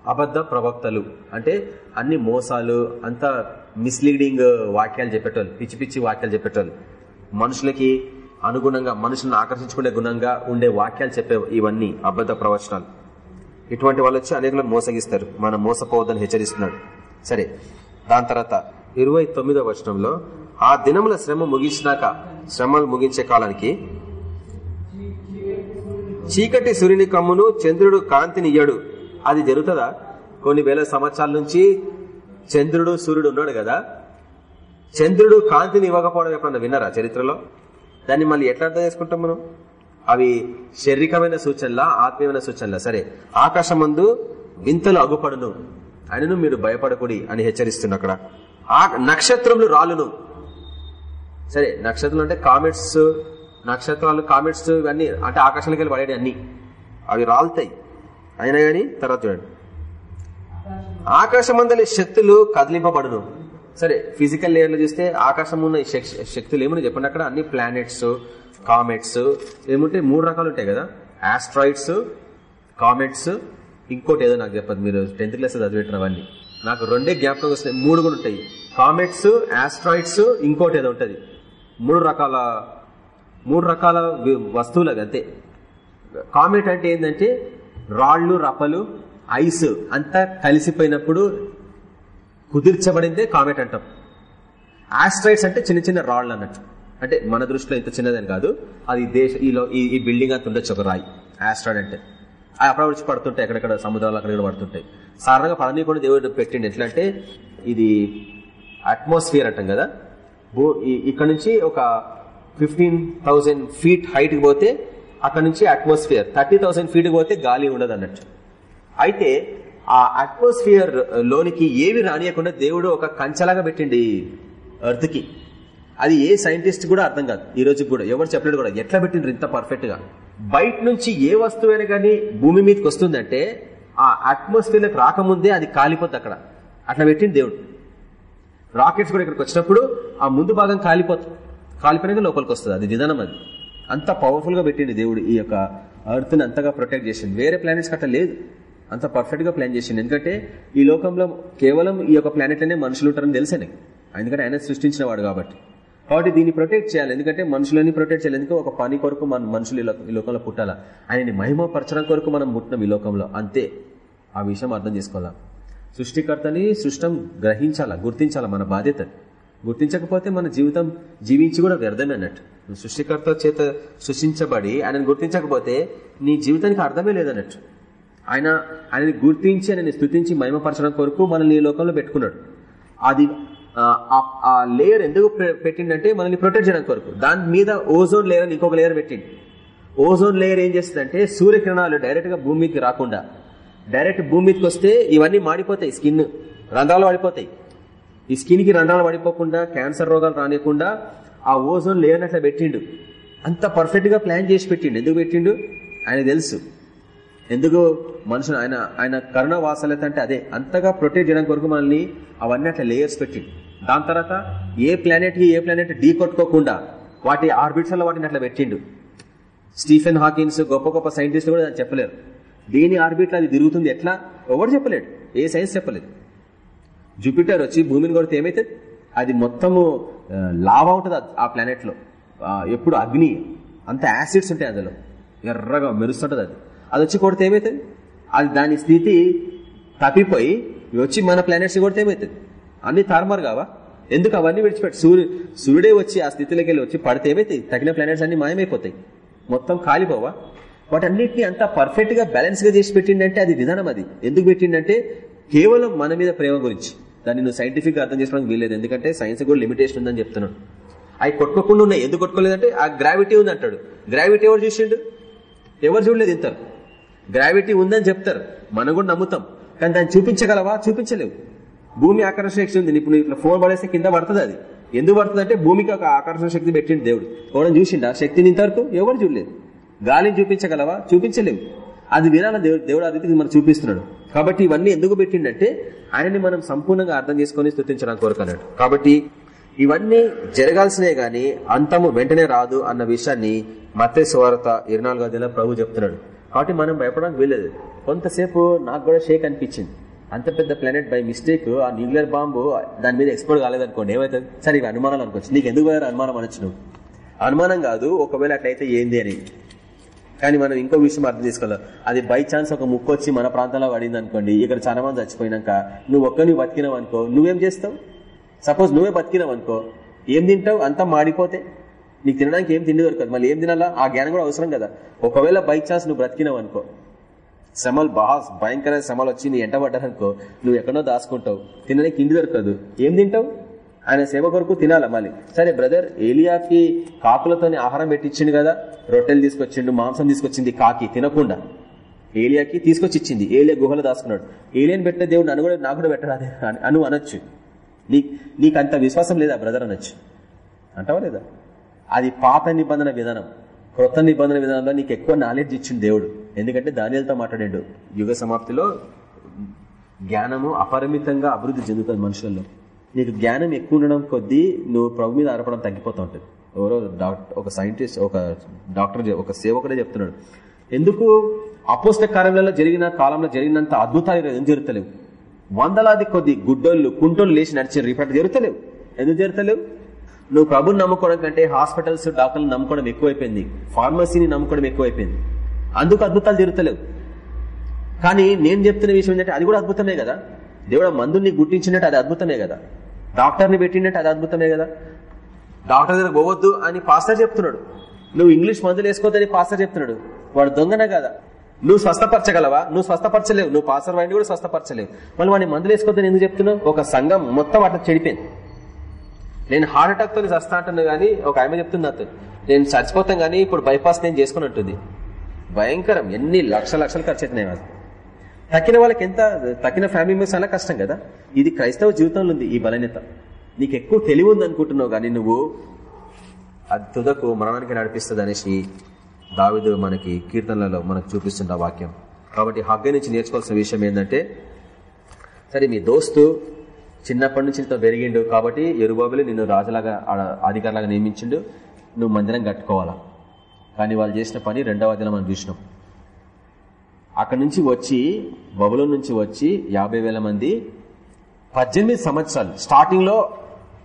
అబద్ధ ప్రవక్తలు. అంటే అన్ని మోసాలు అంతా మిస్లీడింగ్ వాక్యాలు చెప్పేటోళ్ళు పిచ్చి పిచ్చి వాక్యాలు చెప్పేటోళ్ళు. మనుషులకి అనుగుణంగా మనుషులను ఆకర్షించుకునే గుణంగా ఉండే వాక్యాలు చెప్పే ఇవన్నీ అబద్ధ ప్రవచనాలు. ఇటువంటి వాళ్ళు వచ్చి అనేకులను మోసగిస్తారు. మనం మోసపోవద్దని హెచ్చరిస్తున్నాడు. సరే దాని తర్వాత ఇరవై తొమ్మిదో వచనంలో ఆ దినముల శ్రమ ముగించినాక శ్రమలు ముగించే కాలానికి చీకటి సూర్యుని కమ్మును చంద్రుడు కాంతినియ్యడు. అది జరుగుతుందా? కొన్ని వేల సంవత్సరాల నుంచి చంద్రుడు సూర్యుడు ఉన్నాడు కదా. చంద్రుడు కాంతిని ఇవ్వకపోవడం ఎప్పుడన్నా విన్నారా చరిత్రలో? దాన్ని మళ్ళీ ఎట్లా అర్థం చేసుకుంటాం మనం? అవి శారీరకమైన సూచనలా ఆత్మీయమైన సూచనలా? సరే ఆకాశం ముందు వింతలు అగుపడును. ఆయనను మీరు భయపడకూడి అని హెచ్చరిస్తున్న అక్కడ. ఆ నక్షత్రములు రాలును. సరే నక్షత్రాలు అంటే కామెట్స్ నక్షత్రాలు కామెట్స్ ఇవన్నీ అంటే ఆకాశానికి వెళ్ళి పడేవి అన్ని. అవి రాలుతాయి. అయినా గాని తర్వాత చూడండి. ఆకాశమందలి శక్తులు కదిలింపబడును. సరే ఫిజికల్ లేయర్లో చూస్తే ఆకాశం ఉన్న శక్- శక్తులు ఏమని చెప్పండి అక్కడ? అన్ని ప్లానెట్స్ కామెట్స్ ఏముంటే మూడు రకాలు ఉంటాయి కదా? ఆస్ట్రాయిడ్స్ కామెట్స్ ఇంకోటి ఏదో నాకు చెప్పదు మీరు టెన్త్ క్లాస్ చదివేటారు అవన్నీ నాకు రెండే జ్ఞాపకం వస్తాయి మూడు కూడా ఉంటాయి. కామెట్స్ ఆస్ట్రాయిడ్స్ ఇంకోటి ఏదో ఉంటుంది. మూడు రకాల మూడు రకాల వస్తువులు అంతే. కామెట్ అంటే ఏంటంటే రాళ్ళు రప్పలు ఐస్ అంతా కలిసిపోయినప్పుడు కుదిర్చబడిందే కామెట్ అంటాం. ఆస్ట్రైడ్స్ అంటే చిన్న చిన్న రాళ్ళు అన్నట్టు. అంటే మన దృష్టిలో ఇంత చిన్నదని కాదు. అది దేశ ఈలో ఈ ఈ బిల్డింగ్ అంత ఉండొచ్చు ఒక రాయి. ఆస్ట్రాయిడ్ అంటే. అవి అప్పుడు వచ్చి పడుతుంటాయి ఎక్కడెక్కడ సముద్రాలు అక్కడ పడుతుంటాయి. సాధారణంగా పడని కూడా దేవుడు పెట్టిండి ఎట్లా అంటే ఇది అట్మాస్ఫియర్ అంటాం కదా. భూ ఇక్కడ నుంచి ఒక ఫిఫ్టీన్ థౌసండ్ ఫీట్ హైట్కి పోతే అక్కడ నుంచి అట్మాస్ఫియర్ థర్టీ థౌసండ్ ఫీట్ పోతే గాలి ఉండదు అన్నట్టు. అయితే ఆ అట్మాస్ఫియర్ లోనికి ఏవి రానియకుండా దేవుడు ఒక కంచలాగా పెట్టిండి ఎర్త్కి అది ఏ సైంటిస్ట్ కూడా అర్థం కాదు. ఈ రోజు కూడా ఎవరు చెప్పలేడు కూడా. ఎట్లా పెట్టిండ్రు ఇంత పర్ఫెక్ట్గా? బయట నుంచి ఏ వస్తువైనా కానీ భూమి మీదకి వస్తుందంటే ఆ అట్మాస్ఫియర్ రాకముందే అది కాలిపోద్ది అక్కడ. అట్లా పెట్టింది దేవుడు. రాకెట్స్ కూడా ఇక్కడికి వచ్చినప్పుడు ఆ ముందు భాగం కాలిపోతుంది కాలిపోయినాక లోపలికి వస్తుంది. అది విధానం అది. అంత పవర్ఫుల్గా పెట్టింది దేవుడు ఈ యొక్క అర్త్ని అంతగా ప్రొటెక్ట్ చేసింది వేరే ప్లానెట్స్ అట్లా లేదు. అంత పర్ఫెక్ట్గా ప్లాన్ చేసింది ఎందుకంటే ఈ లోకంలో కేవలం ఈ యొక్క ప్లానెట్లోనే మనుషులు ఉంటారని తెలుసా ఎందుకంటే ఆయన సృష్టించిన వాడు కాబట్టి. కాబట్టి దీన్ని ప్రొటెక్ట్ చేయాలి. ఎందుకంటే మనుషులని ప్రొటెక్ట్ చేయాలి. ఎందుకంటే ఒక పని కొరకు మన మనుషులు ఈ ఈ లోకంలో పుట్టాలా? ఆయనని మహిమపరచడం కొరకు మనం పుట్టినాం ఈ లోకంలో. అంతే. ఆ విషయం అర్థం చేసుకోవాలా? సృష్టికర్తని సృష్టం గ్రహించాలా? గుర్తించాలా మన బాధ్యత గుర్తించకపోతే మన జీవితం జీవించి కూడా వ్యర్థమే అన్నట్టు. నువ్వు సృష్టికర్త చేత సృష్టించబడి ఆయనను గుర్తించకపోతే నీ జీవితానికి అర్థమే లేదన్నట్టు. ఆయన ఆయనని గుర్తించి ఆయనని స్థుతించి మహిమపరచడం కొరకు మనల్ని ఈ లోకంలో పెట్టుకున్నాడు. అది ఆ, లేయర్ ఎందుకు పె- పెట్టిండంటే మనల్ని ప్రొటెక్ట్ చేయడం కొరకు. దాని మీద ఓజోన్ లేయర్ అని ఇంకొక లేయర్ పెట్టింది ఓజోన్ లేయర్ ఏం చేస్తుందంటే సూర్యకిరణాలు డైరెక్ట్గా భూమి మీదకి రాకుండా డైరెక్ట్ భూమి మీదకి వస్తే ఇవన్నీ మాడిపోతాయి స్కిన్ రంధ్రాలు పడిపోతాయి ఈ స్కిన్కి రంధ్రాలు పడిపోకుండా క్యాన్సర్ రోగాలు రానియకుండా ఆ ఓజోన్ లేయర్ అట్లా పెట్టిండు. అంత పర్ఫెక్ట్గా ప్లాన్ చేసి పెట్టిండు. ఎందుకు పెట్టిండు? ఆయన తెలుసు. ఎందుకు మనుషులు ఆయన ఆయన కరుణ వాసలత అంటే అదే. అంతగా ప్రొటెక్ట్ చేయడం కొరకు మనల్ని అవన్నీ అట్లా లేయర్స్ పెట్టిండు దాని తర్వాత ఏ ప్లానెట్ ఏ ప్లానెట్ ఢీ కొట్టుకోకుండా వాటి ఆర్బిట్స్లో వాటిని అట్లా పెట్టిండు. స్టీఫెన్ హాకిన్స్ గొప్ప గొప్ప సైంటిస్టులు కూడా చెప్పలేరు. దేని ఆర్బిట్ అది తిరుగుతుంది ఎట్లా? ఎవరు చెప్పలేడు. ఏ సైన్స్ చెప్పలేదు. జూపిటర్ వచ్చి భూమిని కొడితే ఏమైతుంది అది మొత్తము లావా ఉంటుంది ఆ ప్లానెట్లో. ఎప్పుడు అగ్ని అంత యాసిడ్స్ ఉంటాయి అందులో. ఎర్రగా మెరుస్తుంటది అది. అది వచ్చి కొడితే ఏమవుతుంది అది దాని స్థితి తప్పిపోయి వచ్చి మన ప్లానెట్స్ కొడితే ఏమవుతుంది అన్ని తారుమారు కావా? ఎందుకు అవన్నీ విడిచిపెట్టి? సూర్యు సూర్యుడే వచ్చి ఆ స్థితిలోకి వెళ్ళి వచ్చి పడితే ఏమైతే తగిన ప్లానెట్స్ అన్ని మాయమైపోతాయి. మొత్తం కాలిపోవా? వాటన్నిటిని అంత పర్ఫెక్ట్గా బ్యాలెన్స్గా చేసి పెట్టిండంటే అది విధానం అది. ఎందుకు పెట్టిండంటే కేవలం మన మీద ప్రేమ గురించి. దాన్ని నువ్వు సైంటిఫిక్గా అర్థం చేసుకోవడానికి వీలేదు ఎందుకంటే సైన్స్ కూడా లిమిటేషన్ ఉందని చెప్తున్నాను అవి కొట్టుకోకుండా ఉన్నాయి. ఎందుకు కొట్టుకోలేదంటే ఆ గ్రావిటీ ఉంది అంటాడు గ్రావిటీ ఎవరు చూసిండు? ఎవరు చూడలేదు ఇంత గ్రావిటీ ఉందని చెప్తారు. మనం కూడా నమ్ముతాం. కానీ దాన్ని చూపించగలవా? చూపించలేవు. భూమి ఆకర్షణ శక్తి ఉంది. ఇప్పుడు ఇట్లా ఫోన్ పడేస్తే కింద పడుతుంది అది. ఎందుకు పడుతుంది అంటే భూమికి ఒక ఆకర్షణ శక్తి పెట్టిండు దేవుడు. ఎవరైనా చూసిండా? శక్తిని ఇంతవరకు ఎవరు చూడలేదు. గాలిని చూపించగలవా? చూపించలేవు. అది వినాల దేవుడు దేవుడు అది మనం చూపిస్తున్నాడు. కాబట్టి ఇవన్నీ ఎందుకు పెట్టిండంటే ఆయనని మనం సంపూర్ణంగా అర్థం చేసుకుని స్థుతించడానికి కోరుకున్నాడు. కాబట్టి ఇవన్నీ జరగాల్సినే గాని అంతము వెంటనే రాదు అన్న విషయాన్ని మత్తే స్వారత ఇరవై నాలుగో ప్రభు చెప్తున్నాడు. కాబట్టి మనం భయపడడానికి వీలేదు కొంతసేపు నాకు కూడా షేక్ అనిపించింది. అంత పెద్ద ప్లానెట్ బై మిస్టేక్ ఆ న్యూక్లియర్ బాంబు దాని మీద ఎక్స్ప్లోర్ కాలేదనుకోండి ఏమవుతుంది? సరే ఇవి అనుమానాలు అనుకోవచ్చు. నీకు ఎందుకు పోయారు అనుమానం అనొచ్చు నువ్వు? అనుమానం కాదు ఒకవేళ అట్లయితే ఏంది అని. కానీ మనం ఇంకో విషయం అర్థం చేసుకోవాలి. అది బై ఛాన్స్ ఒక ముక్కు వచ్చి మన ప్రాంతంలో పడింది అనుకోండి ఇక్కడ చాలా మంది చచ్చిపోయినాక నువ్వు ఒక్కని బతికినావు అనుకో నువ్వేం చేస్తావు? సపోజ్ నువ్వే బతికినావు అనుకో ఏం తింటావు? అంతా మాడిపోతే నీకు తినడానికి ఏం తిండి దొరకదు. మళ్ళీ ఏం తినాలా? ఆ జ్ఞానం కూడా అవసరం కదా. ఒకవేళ బై ఛాన్స్ నువ్వు బ్రతికినావు అనుకో. శ్రమలు బాగా భయంకర శ్రమలు వచ్చి నీ ఎంట పడ్డారనుకో నువ్వు ఎక్కడో దాచుకుంటావు. తినడానికి ఇంటి దొరకదు. ఏం తింటావు? ఆయన సేవ కొరకు తినాలా మళ్ళీ? సరే బ్రదర్ ఏలియాకి కాకులతోనే ఆహారం పెట్టించిండు కదా. రొట్టెలు తీసుకొచ్చిండు మాంసం తీసుకొచ్చింది కాకి తినకుండా. ఏలియాకి తీసుకొచ్చి ఇచ్చింది ఏలియా గుహలో దాచుకున్నాడు. ఏలియన్ పెట్టే దేవుడు నన్ను కూడా నాకు కూడా పెట్టరాదే అని అను అనొచ్చు. నీ నీకు అంత విశ్వాసం లేదా బ్రదర్ అనొచ్చు? అంటావా లేదా? అది పాత నిబంధన విధానం. క్రొత్త నిబంధన విధానంలో నీకు ఎక్కువ నాలెడ్జ్ ఇచ్చింది దేవుడు. ఎందుకంటే దానిలతో మాట్లాడాడు. యుగ సమాప్తిలో జ్ఞానము అపరిమితంగా అభివృద్ధి చెందుతుంది మనుషులలో. నీకు జ్ఞానం ఎక్కువ ఉండడం కొద్దీ నువ్వు ప్రభు మీద ఆధారపడడం తగ్గిపోతూ ఉంటుంది. ఎవరో డాక్టర్ ఒక సైంటిస్ట్ ఒక డాక్టర్ ఒక సేవకుడే చెప్తున్నాడు. ఎందుకు? అపోస్త కార్యంలో జరిగిన కాలంలో జరిగినంత అద్భుతాలు ఏం ఎందుకు జరుగుతలేవు? వందలాది కొద్ది గుడ్డోళ్ళు కుంటోళ్ళు లేచి నడిచారు రిపేట్ జరుగుతలేవు. ఎందుకు జరుగుతలేవు? నువ్వు ప్రభుని నమ్ముకోవడం కంటే హాస్పిటల్స్ డాక్టర్లు నమ్ముకోవడం ఎక్కువైపోయింది. ఫార్మసీని నమ్ముకోవడం ఎక్కువైపోయింది. అందుకు అద్భుతాలు జరుగుతలేవు. కానీ నేను చెప్తున్న విషయం ఏంటంటే అది కూడా అద్భుతమే కదా. దేవుడు మందుని గుర్తించినట్టు అది అద్భుతమే కదా. డాక్టర్ని పెట్టినట్టు అది అద్భుతమే కదా. డాక్టర్ దగ్గర పోవద్దు అని పాస్టర్ చెప్తున్నాడు. నువ్వు ఇంగ్లీష్ మందులు వేసుకోవద్దని పాస్టర్ చెప్తున్నాడు. వాడు దొంగనే కదా. నువ్వు స్వస్థపరచగలవా? నువ్వు స్వస్థపరచలేవు. నువ్వు పాస్టర్ వాడిని కూడా స్వస్థపరచలేవు. మళ్ళీ వాడిని మందులు వేసుకోవద్దని ఎందుకు చెప్తున్నావు? ఒక సంఘం మొత్తం అట్లా చెడిపోయింది. నేను హార్ట్ అటాక్తో చస్తా అంటున్నా గానీ ఒక ఆమె చెప్తుంది నాతో. నేను చచ్చిపోతాం గానీ ఇప్పుడు బైపాస్ నేను చేసుకుని ఉంటుంది భయంకరం. ఎన్ని లక్షల లక్షలు ఖర్చు అవుతున్నాయి అది తక్కిన వాళ్ళకి ఎంత? తక్కిన ఫ్యామిలీ మెంబర్స్ అలా కష్టం కదా. ఇది క్రైస్తవ జీవితంలో ఉంది ఈ బలహీనత. నీకు ఎక్కువ తెలివి ఉంది అనుకుంటున్నావు కానీ నువ్వు అది తుదకు మరణానికి నడిపిస్తుంది అనేసి దావిదు మనకి కీర్తనలలో మనకు చూపిస్తున్న వాక్యం. కాబట్టి హగ్గ నుంచి నేర్చుకోవాల్సిన విషయం ఏంటంటే సరే మీ దోస్తు చిన్నప్పటి నుంచి నీతో పెరిగిండు కాబట్టి ఎరుబాబులు నిన్ను రాజులాగా అధికారులాగా నియమించిండు. నువ్వు మందిరం కట్టుకోవాలా? కానీ వాళ్ళు చేసిన పని రెండవ అదిలో మనం చూసినాం. అక్కడి నుంచి వచ్చి బబులో నుంచి వచ్చి యాభై వేల మంది పద్దెనిమిది సంవత్సరాలు. స్టార్టింగ్లో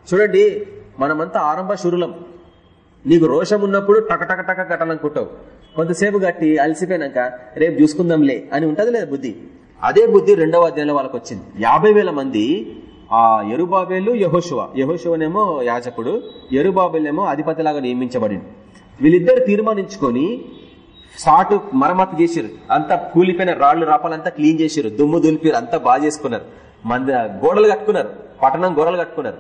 చూడండి మనమంతా ఆరంభ శురులం. నీకు రోషం ఉన్నప్పుడు టక టక టక కట్టాలనుకుంటావు కొంతసేపు కట్టి అలసిపోయినాక రేపు చూసుకుందాంలే అని ఉంటుంది లేదా బుద్ధి? అదే బుద్ధి రెండవ అధ్యాయంలో వాళ్ళకి వచ్చింది యాభై వేల మంది ఆ ఎరుబాబేలు యహోశువ యహోశువనేమో యాజకుడు ఎరుబాబేలేమో అధిపతిలాగా నియమించబడి వీళ్ళిద్దరు తీర్మానించుకొని సాటు మరమ్మతు చేసిరు అంతా కూలిపోయిన రాళ్ళు రాపాలంతా క్లీన్ చేసిరు దుమ్ము దులిపిరు అంతా బాగా చేసుకున్నారు. మంద గోడలు కట్టుకున్నారు పట్టణం గోడలు కట్టుకున్నారు.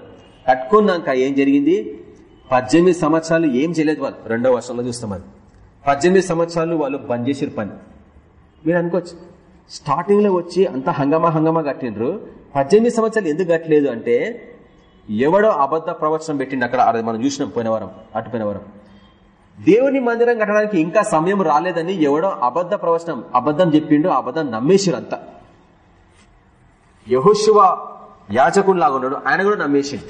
కట్టుకున్నాక ఏం జరిగింది? పద్దెనిమిది సంవత్సరాలు ఏం చేయలేదు వాళ్ళు. రెండో వర్షంలో చూస్తాం అది పద్దెనిమిది సంవత్సరాలు వాళ్ళు బంద్ చేసిరు పని. మీరు అనుకోవచ్చు. స్టార్టింగ్లో వచ్చి అంత హంగమా హంగమా కట్టిండ్రు. పద్దెనిమిది సంవత్సరాలు ఎందుకు కట్టలేదు అంటే ఎవడో అబద్ధ ప్రవచనం పెట్టిండు అక్కడ అది మనం చూసినాం పోయిన వారం అటుపోయిన వారం. దేవుని మందిరం కట్టడానికి ఇంకా సమయం రాలేదని ఎవడో అబద్ధ ప్రవచనం అబద్ధం చెప్పిండు అబద్ధం నమ్మేసిరు అంతా. యహోశివ యాచకుని లాగా ఉన్నాడు ఆయన కూడా నమ్మేసిండు.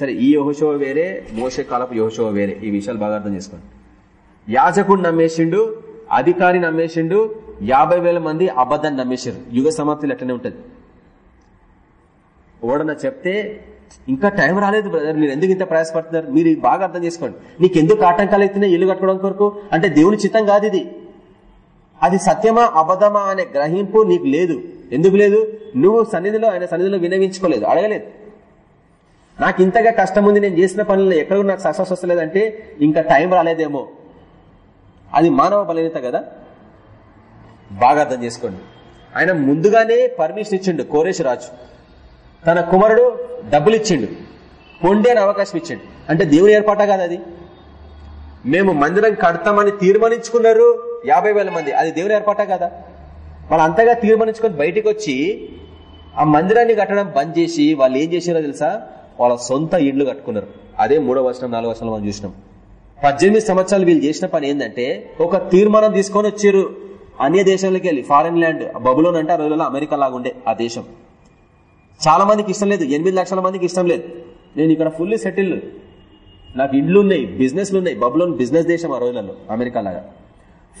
సరే ఈ యహోశివ వేరే మోసే కాలపు యహోశివ వేరే. ఈ విషయాలు బాగా అర్థం చేసుకోండి. యాజకుడు నమ్మేసిండు అధికారి నమ్మేసిండు యాభై వేల మంది అబద్ధాన్ని నమ్మేశారు యుగ సమాప్తిలో అట్లనే ఉంటుంది? ఓడన చెప్తే ఇంకా టైం రాలేదు బ్రదర్ మీరు ఎందుకు ఇంత ప్రయాసపడుతున్నారు? మీరు బాగా అర్థం చేసుకోండి. నీకు ఎందుకు ఆటంకాలు అవుతున్నాయి ఇల్లు కట్టుకోవడం కొరకు? అంటే దేవుని చిత్తం కాదు ఇది. అది సత్యమా అబద్ధమా అనే గ్రహింపు నీకు లేదు. ఎందుకు లేదు? నువ్వు సన్నిధిలో ఆయన సన్నిధిలో వినవించుకోలేదు అడగలేదు. నాకు ఇంతగా కష్టం ఉంది నేను చేసిన పనుల్లో ఎక్కడ నాకు సక్సెస్ వస్తలేదంటే ఇంకా టైం రాలేదేమో. అది మానవ బలహీనత కదా? బాగా అర్థం చేసుకోండి. ఆయన ముందుగానే పర్మిషన్ ఇచ్చిండు కోరేష్ రాజు. తన కుమారుడు డబ్బులు ఇచ్చిండు. పొండి అవకాశం ఇచ్చిండు. అంటే దేవుని ఏర్పాట కాదు అది? మేము మందిరం కడతామని తీర్మానించుకున్నారు యాభై వేల మంది. అది దేవుని ఏర్పాట కదా? వాళ్ళు అంతగా తీర్మానించుకొని బయటికి వచ్చి ఆ మందిరాన్ని కట్టడం బంద్ చేసి వాళ్ళు ఏం చేసారో తెలుసా? వాళ్ళ సొంత ఇండ్లు కట్టుకున్నారు. అదే మూడో వర్షం నాలుగో వర్షంలో మనం చూసినాం. పద్దెనిమిది సంవత్సరాలు వీళ్ళు చేసిన పని ఏంటంటే ఒక తీర్మానం తీసుకొని వచ్చారు. అన్య దేశాలకు వెళ్ళి ఫారెన్ ల్యాండ్ బబులోన్ అంటే ఆ రోజుల్లో అమెరికా లాగుండే ఆ దేశం. చాలా మందికి ఇష్టం లేదు. ఎనిమిది లక్షల మందికి ఇష్టం లేదు. నేను ఇక్కడ ఫుల్ సెటిల్ నాకు ఇండ్లు ఉన్నాయి బిజినెస్లు ఉన్నాయి బబులోని బిజినెస్ దేశం ఆ రోజులలో అమెరికా లాగా.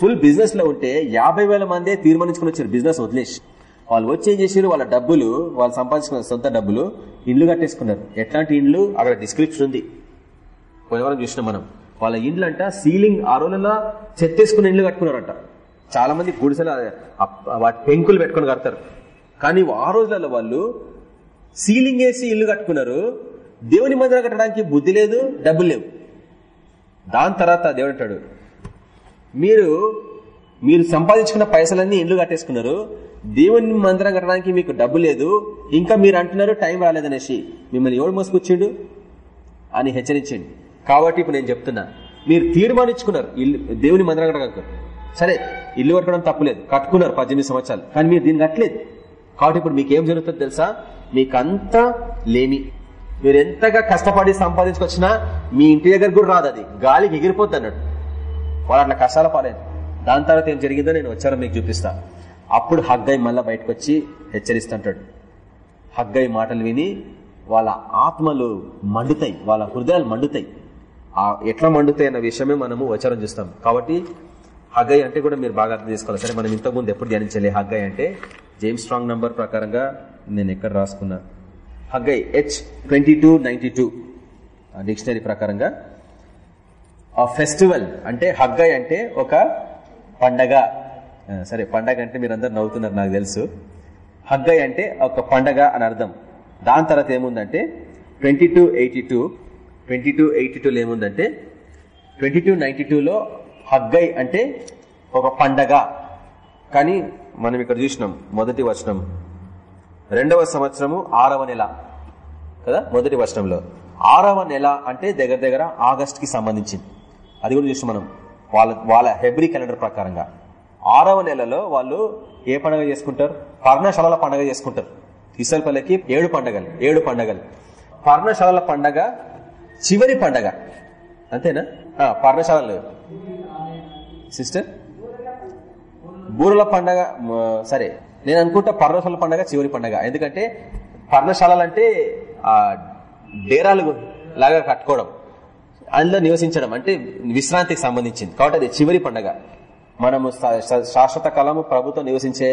ఫుల్ బిజినెస్లో ఉంటే యాభై వేల మందే తీర్మానించుకుని వచ్చారు. బిజినెస్ వదిలేసి. వాళ్ళు వచ్చి ఏం చేసారు వాళ్ళ డబ్బులు వాళ్ళు సంపాదించుకున్న సొంత డబ్బులు ఇండ్లు కట్టేసుకున్నారు. ఎట్లాంటి ఇండ్లు? అక్కడ డిస్క్రిప్షన్ ఉంది. పోయినవరం చూసినాం మనం. వాళ్ళ ఇండ్లు అంట సీలింగ్ ఆ రోజుల్లో చెత్తేసుకుని ఇండ్లు కట్టుకున్నారంట. చాలా మంది గుడిసెల వాటి పెంకులు పెట్టుకుని కడతారు. కానీ ఆ రోజులలో వాళ్ళు సీలింగ్ వేసి ఇల్లు కట్టుకున్నారు. దేవుని మందిరం కట్టడానికి బుద్ధి లేదు డబ్బులు లేవు. దాని తర్వాత దేవుడు అంటాడు మీరు మీరు సంపాదించుకున్న పైసలన్నీ ఇండ్లు కట్టేసుకున్నారు. దేవుని మందిరం కట్టడానికి మీకు డబ్బు లేదు ఇంకా మీరు అంటున్నారు టైం రాలేదనేసి. మిమ్మల్ని ఎవడు మోసుకొచ్చిండు? అని హెచ్చరించండి. కాబట్టి ఇప్పుడు నేను చెప్తున్నా మీరు తీర్మానించుకున్నారు ఇల్లు దేవుని మందిరం కట్టడానికి. సరే ఇల్లు కట్టడం తప్పులేదు కట్టుకున్నారు పద్దెనిమిది సంవత్సరాలు కానీ మీరు దీన్ని కట్టలేదు. కాబట్టి ఇప్పుడు మీకు ఏం జరుగుతుందో తెలుసా? మీకంతా లేమి. మీరు ఎంతగా కష్టపడి సంపాదించుకొచ్చినా మీ ఇంటి దగ్గర కూడా రాదు అది. గాలికి ఎగిరిపోద్ది అన్నాడు. వాళ్ళు అట్లా కష్టాల పాలేదు దాని తర్వాత ఏం జరిగిందో నేను వచ్చారో మీకు చూపిస్తా. అప్పుడు హగ్గై మళ్ళా బయటకు వచ్చి హెచ్చరిస్తుంటాడు. హగ్గై మాటలు విని వాళ్ళ ఆత్మలు మండుతాయి. వాళ్ళ హృదయాలు మండుతాయి. ఆ ఎట్లా మండుతాయి అన్న విషయమే మనము వచ్చారం చూస్తాం. కాబట్టి హగ్గై అంటే కూడా మీరు బాగా అర్థం చేసుకోవాలి. సరే మనం ఇంతకుముందు ఎప్పుడు ధ్యానించాలి హగ్గై అంటే జేమ్స్ స్ట్రాంగ్ నంబర్ ప్రకారంగా నేను ఎక్కడ రాసుకున్నా? Haggai H twenty two ninety two dictionary ప్రకారంగా. ఆ ఫెస్టివల్ అంటే హగ్గై అంటే ఒక పండగ. సరే పండగ అంటే మీరు అందరు నవ్వుతున్నారు నాకు తెలుసు. హగ్గై అంటే ఒక పండగ అని అర్థం. దాని తర్వాత ఏముందంటే twenty two eighty two twenty two eighty టూలో ఏముందంటే ట్వంటీ టూ నైన్టీ టూలో హగ్గై అంటే ఒక పండగ. కానీ మనం ఇక్కడ చూసినాం మొదటి వచనం. రెండవ సంవత్సరము ఆరవ నెల. కదా? మొదటి వర్షంలో ఆరవ నెల అంటే దగ్గర దగ్గర ఆగస్ట్కి సంబంధించింది. అది కూడా చూసి మనం. వాళ్ళ వాళ్ళ హెబ్రి క్యాలెండర్ ప్రకారంగా. ఆరవ నెలలో వాళ్ళు ఏ పండుగ చేసుకుంటారు? పర్ణశాలల పండుగ చేసుకుంటారు. ఇసల్పల్లకి ఏడు పండగలు ఏడు పండగలు. పర్ణశాలల పండగ చివరి పండగ. అంతేనా? ఆ, పర్ణశాలలు. సిస్టర్? బూరల పండగ సరే నేను అనుకుంటా పర్ణశాల పండగ చివరి పండగ. ఎందుకంటే పర్ణశాలలు అంటే ఆ డేరాలు లాగా కట్టుకోవడం అందులో నివసించడం అంటే విశ్రాంతికి సంబంధించింది. కాబట్టి అది చివరి పండగ. మనము శాశ్వత కాలము ప్రభుత్వం నివసించే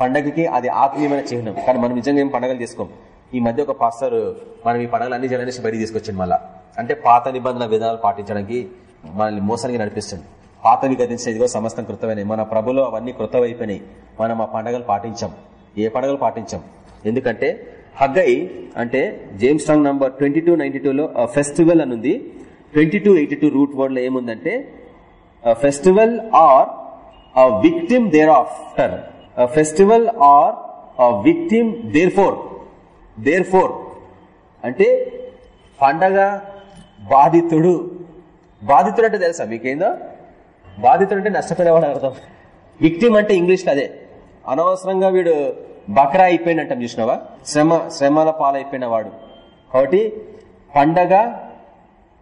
పండగకి అది ఆత్మీయమైన చిహ్నం. కానీ మనం నిజంగా ఏం పండగలు చేసుకోం ఈ మధ్య ఒక పాస్టర్ మనం ఈ పండుగలు అన్ని జనాన్ని బయటికి తీసుకొచ్చింది మళ్ళా. అంటే పాత నిబంధన విధానాలు పాటించడానికి మనల్ని మోసానికి నడిపిస్తుంది పాతవి గతించేదిగో సమస్తం కృతమైనవి మన ప్రభులో అవన్నీ కృతమైపోయినాయి. మనం ఆ పండగలు పాటించాం. ఏ పండగలు పాటించాం? ఎందుకంటే హగ్గై అంటే James wrong number twenty two ninety టూలో ఫెస్టివల్ అని ఉంది twenty two eighty two root వర్డ్లో ఏముందంటే festival or victim thereafter festival or victim therefore therefore అంటే పండగ బాధితుడు. బాధితుడు అంటే తెలుసా మీకేందో? బాధితుడు అంటే నష్టపోయినవాడు అర్థం. విక్టిమ్ అంటే ఇంగ్లీష్ అదే. అనవసరంగా వీడు బకరా అయిపోయిన చూసినావా? శ్రమ శ్రమల పాలైపోయిన వాడు కాబట్టి పండగ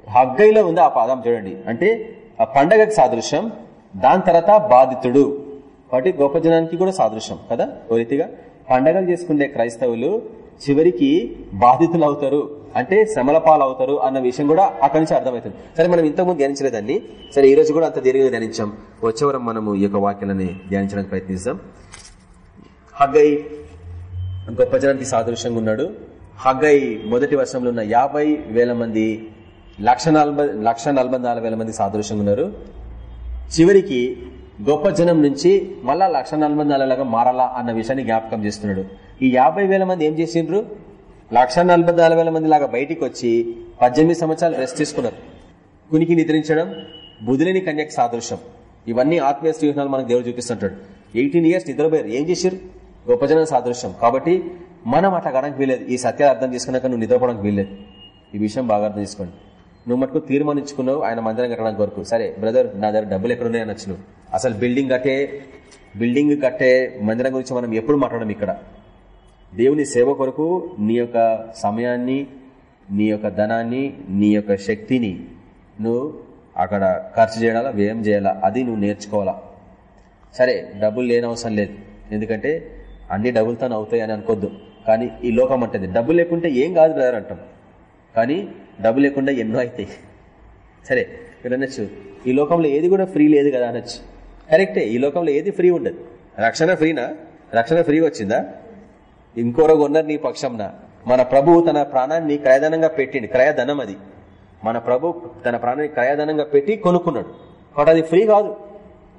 హగ్గైలో ఉంది ఆ పాదం చూడండి. అంటే ఆ పండగకి సాదృశ్యం దాని తర్వాత బాధితుడు. కాబట్టి గొప్ప జనానికి కూడా సాదృశ్యం కదా ఓ రీతిగా? పండగలు చేసుకునే క్రైస్తవులు చివరికి బాధితులు అవుతారు అంటే శ్రమల పాలవుతారు అన్న విషయం కూడా అక్కడి నుంచి అర్థమవుతుంది. సరే మనం ఇంతకుముందు ధ్యానించలేదాన్ని సరే ఈ రోజు కూడా అంత దీర్ఘంగా ధ్యానించాం. వచ్చేవరం మనము ఈ యొక్క వాక్యాలని ధ్యానించడానికి ప్రయత్నిస్తాం. హగ్గై గొప్ప జనానికి సాదృశ్యంగా ఉన్నాడు. హగ్గై మొదటి వర్షంలో ఉన్న యాభై వేల మంది లక్ష లక్ష నలభై నాలుగు వేల మంది సాదృశ్యంగా ఉన్నారు. చివరికి గొప్ప జనం నుంచి మళ్ళా లక్ష నలభై నాలుగులాగా మారాలా అన్న విషయాన్ని జ్ఞాపకం చేస్తున్నాడు. ఈ యాభై వేల మంది ఏం చేసిండ్రు? లక్ష నలభై వేల మంది లాగా బయటికి వచ్చి పద్దెనిమిది సంవత్సరాలు రెస్ట్ తీసుకున్నారు. కునికి నిద్రించడం బుధులేని కన్యకు సాదృశ్యం. ఇవన్నీ ఆత్మీయ శ్రీహనాలు మనకు దేవుడు చూపిస్తుంటాడు. ఎయిటీన్ ఇయర్స్ నిద్రపోయారు. ఏం చేశారు? గొప్ప జనం సాదృశ్యం. కాబట్టి మనం అట్లా గడడానికి వీలేదు ఈ సత్యాలు అర్థం చేసుకున్నాక నువ్వు నిద్రపోవడానికి వీల్లేదు. ఈ విషయం బాగా అర్థం చేసుకోండి. నువ్వు మటుకు తీర్మానించుకున్నావు ఆయన మందిరం కట్టడానికి వరకు. సరే బ్రదర్ నా దగ్గర డబ్బులు ఎక్కడ ఉన్నాయని అసలు బిల్డింగ్ కట్టే బిల్డింగ్ కట్టే మందిరం గురించి మనం ఎప్పుడు మాట్లాడడం ఇక్కడ? దేవుని సేవ కొరకు నీ యొక్క సమయాన్ని నీ యొక్క ధనాన్ని నీ యొక్క శక్తిని నువ్వు అక్కడ ఖర్చు చేయాలా వ్యయం చేయాలా అది నువ్వు నేర్చుకోవాలా. సరే డబ్బులు లేని అవసరం లేదు. ఎందుకంటే అన్ని డబ్బులతో అవుతాయి అని అనుకోద్దు. కానీ ఈ లోకం అంటది డబ్బు లేకుంటే ఏం కాదు బ్రదర్ అంటాం. కానీ డబ్బు లేకుండా ఎన్నో అవుతాయి. సరే మీరు అనొచ్చు. ఈ లోకంలో ఏది కూడా ఫ్రీ లేదు కదా అనొచ్చు. కరెక్టే ఈ లోకంలో ఏది ఫ్రీ ఉండదు. రక్షణ ఫ్రీనా? రక్షణ ఫ్రీ వచ్చిందా? ఇంకోరో ఉన్నారు నీ పక్షంన. మన ప్రభువు తన ప్రాణాన్ని క్రయధనంగా పెట్టిండు. క్రయధనం అది. మన ప్రభు తన ప్రాణాన్ని క్రయధనంగా పెట్టి కొనుక్కున్నాడు. కాబట్టి అది ఫ్రీ కాదు.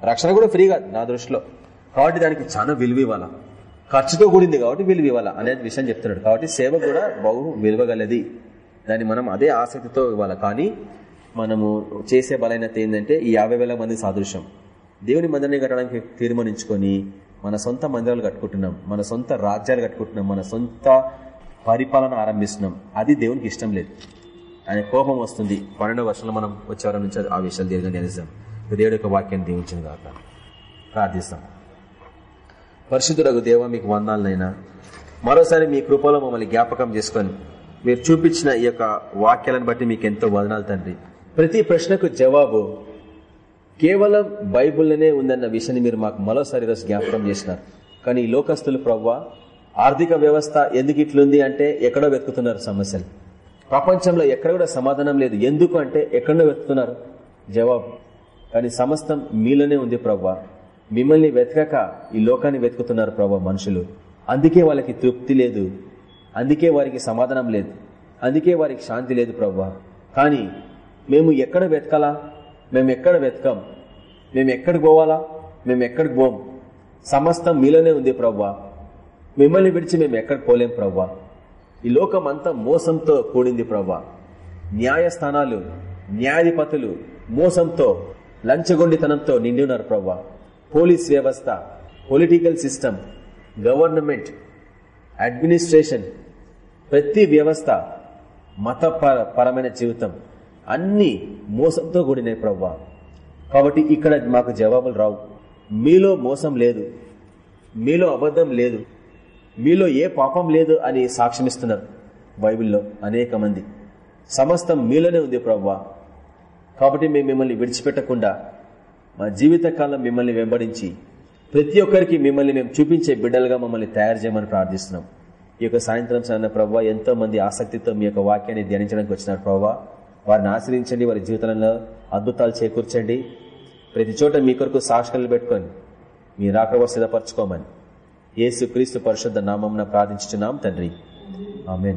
రక్షణ కూడా ఫ్రీ కాదు నా దృష్టిలో. కాబట్టి దానికి చాలా విలువ ఇవ్వాలా ఖర్చుతో కూడింది కాబట్టి విలువ ఇవ్వాలా అనేది విషయం చెప్తున్నాడు. కాబట్టి సేవ కూడా బహు విలువగలది. దాన్ని మనం అదే ఆసక్తితో ఇవ్వాలి. కానీ మనము చేసే బలైనత ఏంటంటే ఈ యాభై వేల మంది సాదృశ్యం. దేవుని మందిని కట్టడానికి తీర్మానించుకొని మన సొంత మందిరాలు కట్టుకుంటున్నాం మన సొంత రాజ్యాలు కట్టుకుంటున్నాం మన సొంత పరిపాలన ఆరంభిస్తున్నాం. అది దేవునికి ఇష్టం లేదు. ఆయన కోపం వస్తుంది. పన్నెండవ వర్షంలో మనం వచ్చేవారం నుంచి ఆ విషయాలు దీర్ఘంగా నిలిస్తాం దేవుడి యొక్క వాక్యాన్ని దీవించింది కాక ప్రార్థిస్తాం. పరిశుద్ధులకు దేవ మీకు వందాలనైనా మరోసారి మీ కృపలో మమ్మల్ని జ్ఞాపకం చేసుకొని మీరు చూపించిన ఈ యొక్క వాక్యాలను బట్టి మీకు ఎంతో వదనాలు తండ్రి. ప్రతి ప్రశ్నకు జవాబు కేవలం బైబుల్లోనే ఉందన్న విషయాన్ని మీరు మాకు మరోసారి జ్ఞాపకం చేసినారు. కానీ ఈ లోకస్తులు ప్రవ్వా ఆర్థిక వ్యవస్థ ఎందుకు ఇట్లుంది అంటే ఎక్కడో వెతుకుతున్నారు సమస్యలు. ప్రపంచంలో ఎక్కడ కూడా సమాధానం లేదు. ఎందుకు అంటే ఎక్కడో వెతుకుతున్నారు? జవాబు. కానీ సమస్తం మీలోనే ఉంది ప్రవ్వా. మిమ్మల్ని వెతకక ఈ లోకాన్ని వెతుకుతున్నారు ప్రభా మనుషులు. అందుకే వాళ్ళకి తృప్తి లేదు. అందుకే వారికి సమాధానం లేదు. అందుకే వారికి శాంతి లేదు ప్రవ్వా. కానీ మేము ఎక్కడ వెతకాలా? మేము ఎక్కడ వెతకం? మేము ఎక్కడికి పోవాలా? మేము ఎక్కడికి పోం? సమస్తం మీలోనే ఉంది ప్రవ్వా. మిమ్మల్ని విడిచి మేము ఎక్కడికి పోలేం ప్రవ్వా. ఈ లోకం అంతా మోసంతో కూడింది ప్రవ్వా. న్యాయస్థానాలు న్యాయాధిపతులు మోసంతో లంచగొండితనంతో నిండి ఉన్నారు ప్రవ్వా. పోలీస్ వ్యవస్థ పొలిటికల్ సిస్టమ్ గవర్నమెంట్ అడ్మినిస్ట్రేషన్ ప్రతి వ్యవస్థ మతపర పరమైన జీవితం. అన్ని మోసంతో కూడినాయి ప్రవ్వా. కాబట్టి ఇక్కడ మాకు జవాబులు రావు. మీలో మోసం లేదు. మీలో అబద్ధం లేదు. మీలో ఏ పాపం లేదు అని సాక్ష్యమిస్తున్నారు బైబిల్లో అనేక మంది. సమస్తం మీలోనే ఉంది ప్రవ్వా. కాబట్టి మేము మిమ్మల్ని విడిచిపెట్టకుండా మా జీవితకాలం మిమ్మల్ని వెంబడించి ప్రతి ఒక్కరికి మిమ్మల్ని మేము చూపించే బిడ్డలుగా మమ్మల్ని తయారు చేయమని ప్రార్థిస్తున్నాం. ఈ యొక్క సాయంత్రం సాయన ప్రవ్వా ఎంతో మంది ఆసక్తితో మీ యొక్క వాక్యాన్ని ధ్యానించడానికి వచ్చినారు ప్రవ్వా. వారిని ఆశ్రయించండి వారి జీవితంలో అద్భుతాలు చేకూర్చండి. ప్రతి చోట మీ కొరకు సాక్షులు పెట్టుకొని మీ రాకవర్ సిద్ధపరచుకోమని. యేసు క్రీస్తు పరిశుద్ధ నామం ప్రార్థించుతున్నాం తండ్రి. ఆమెన్.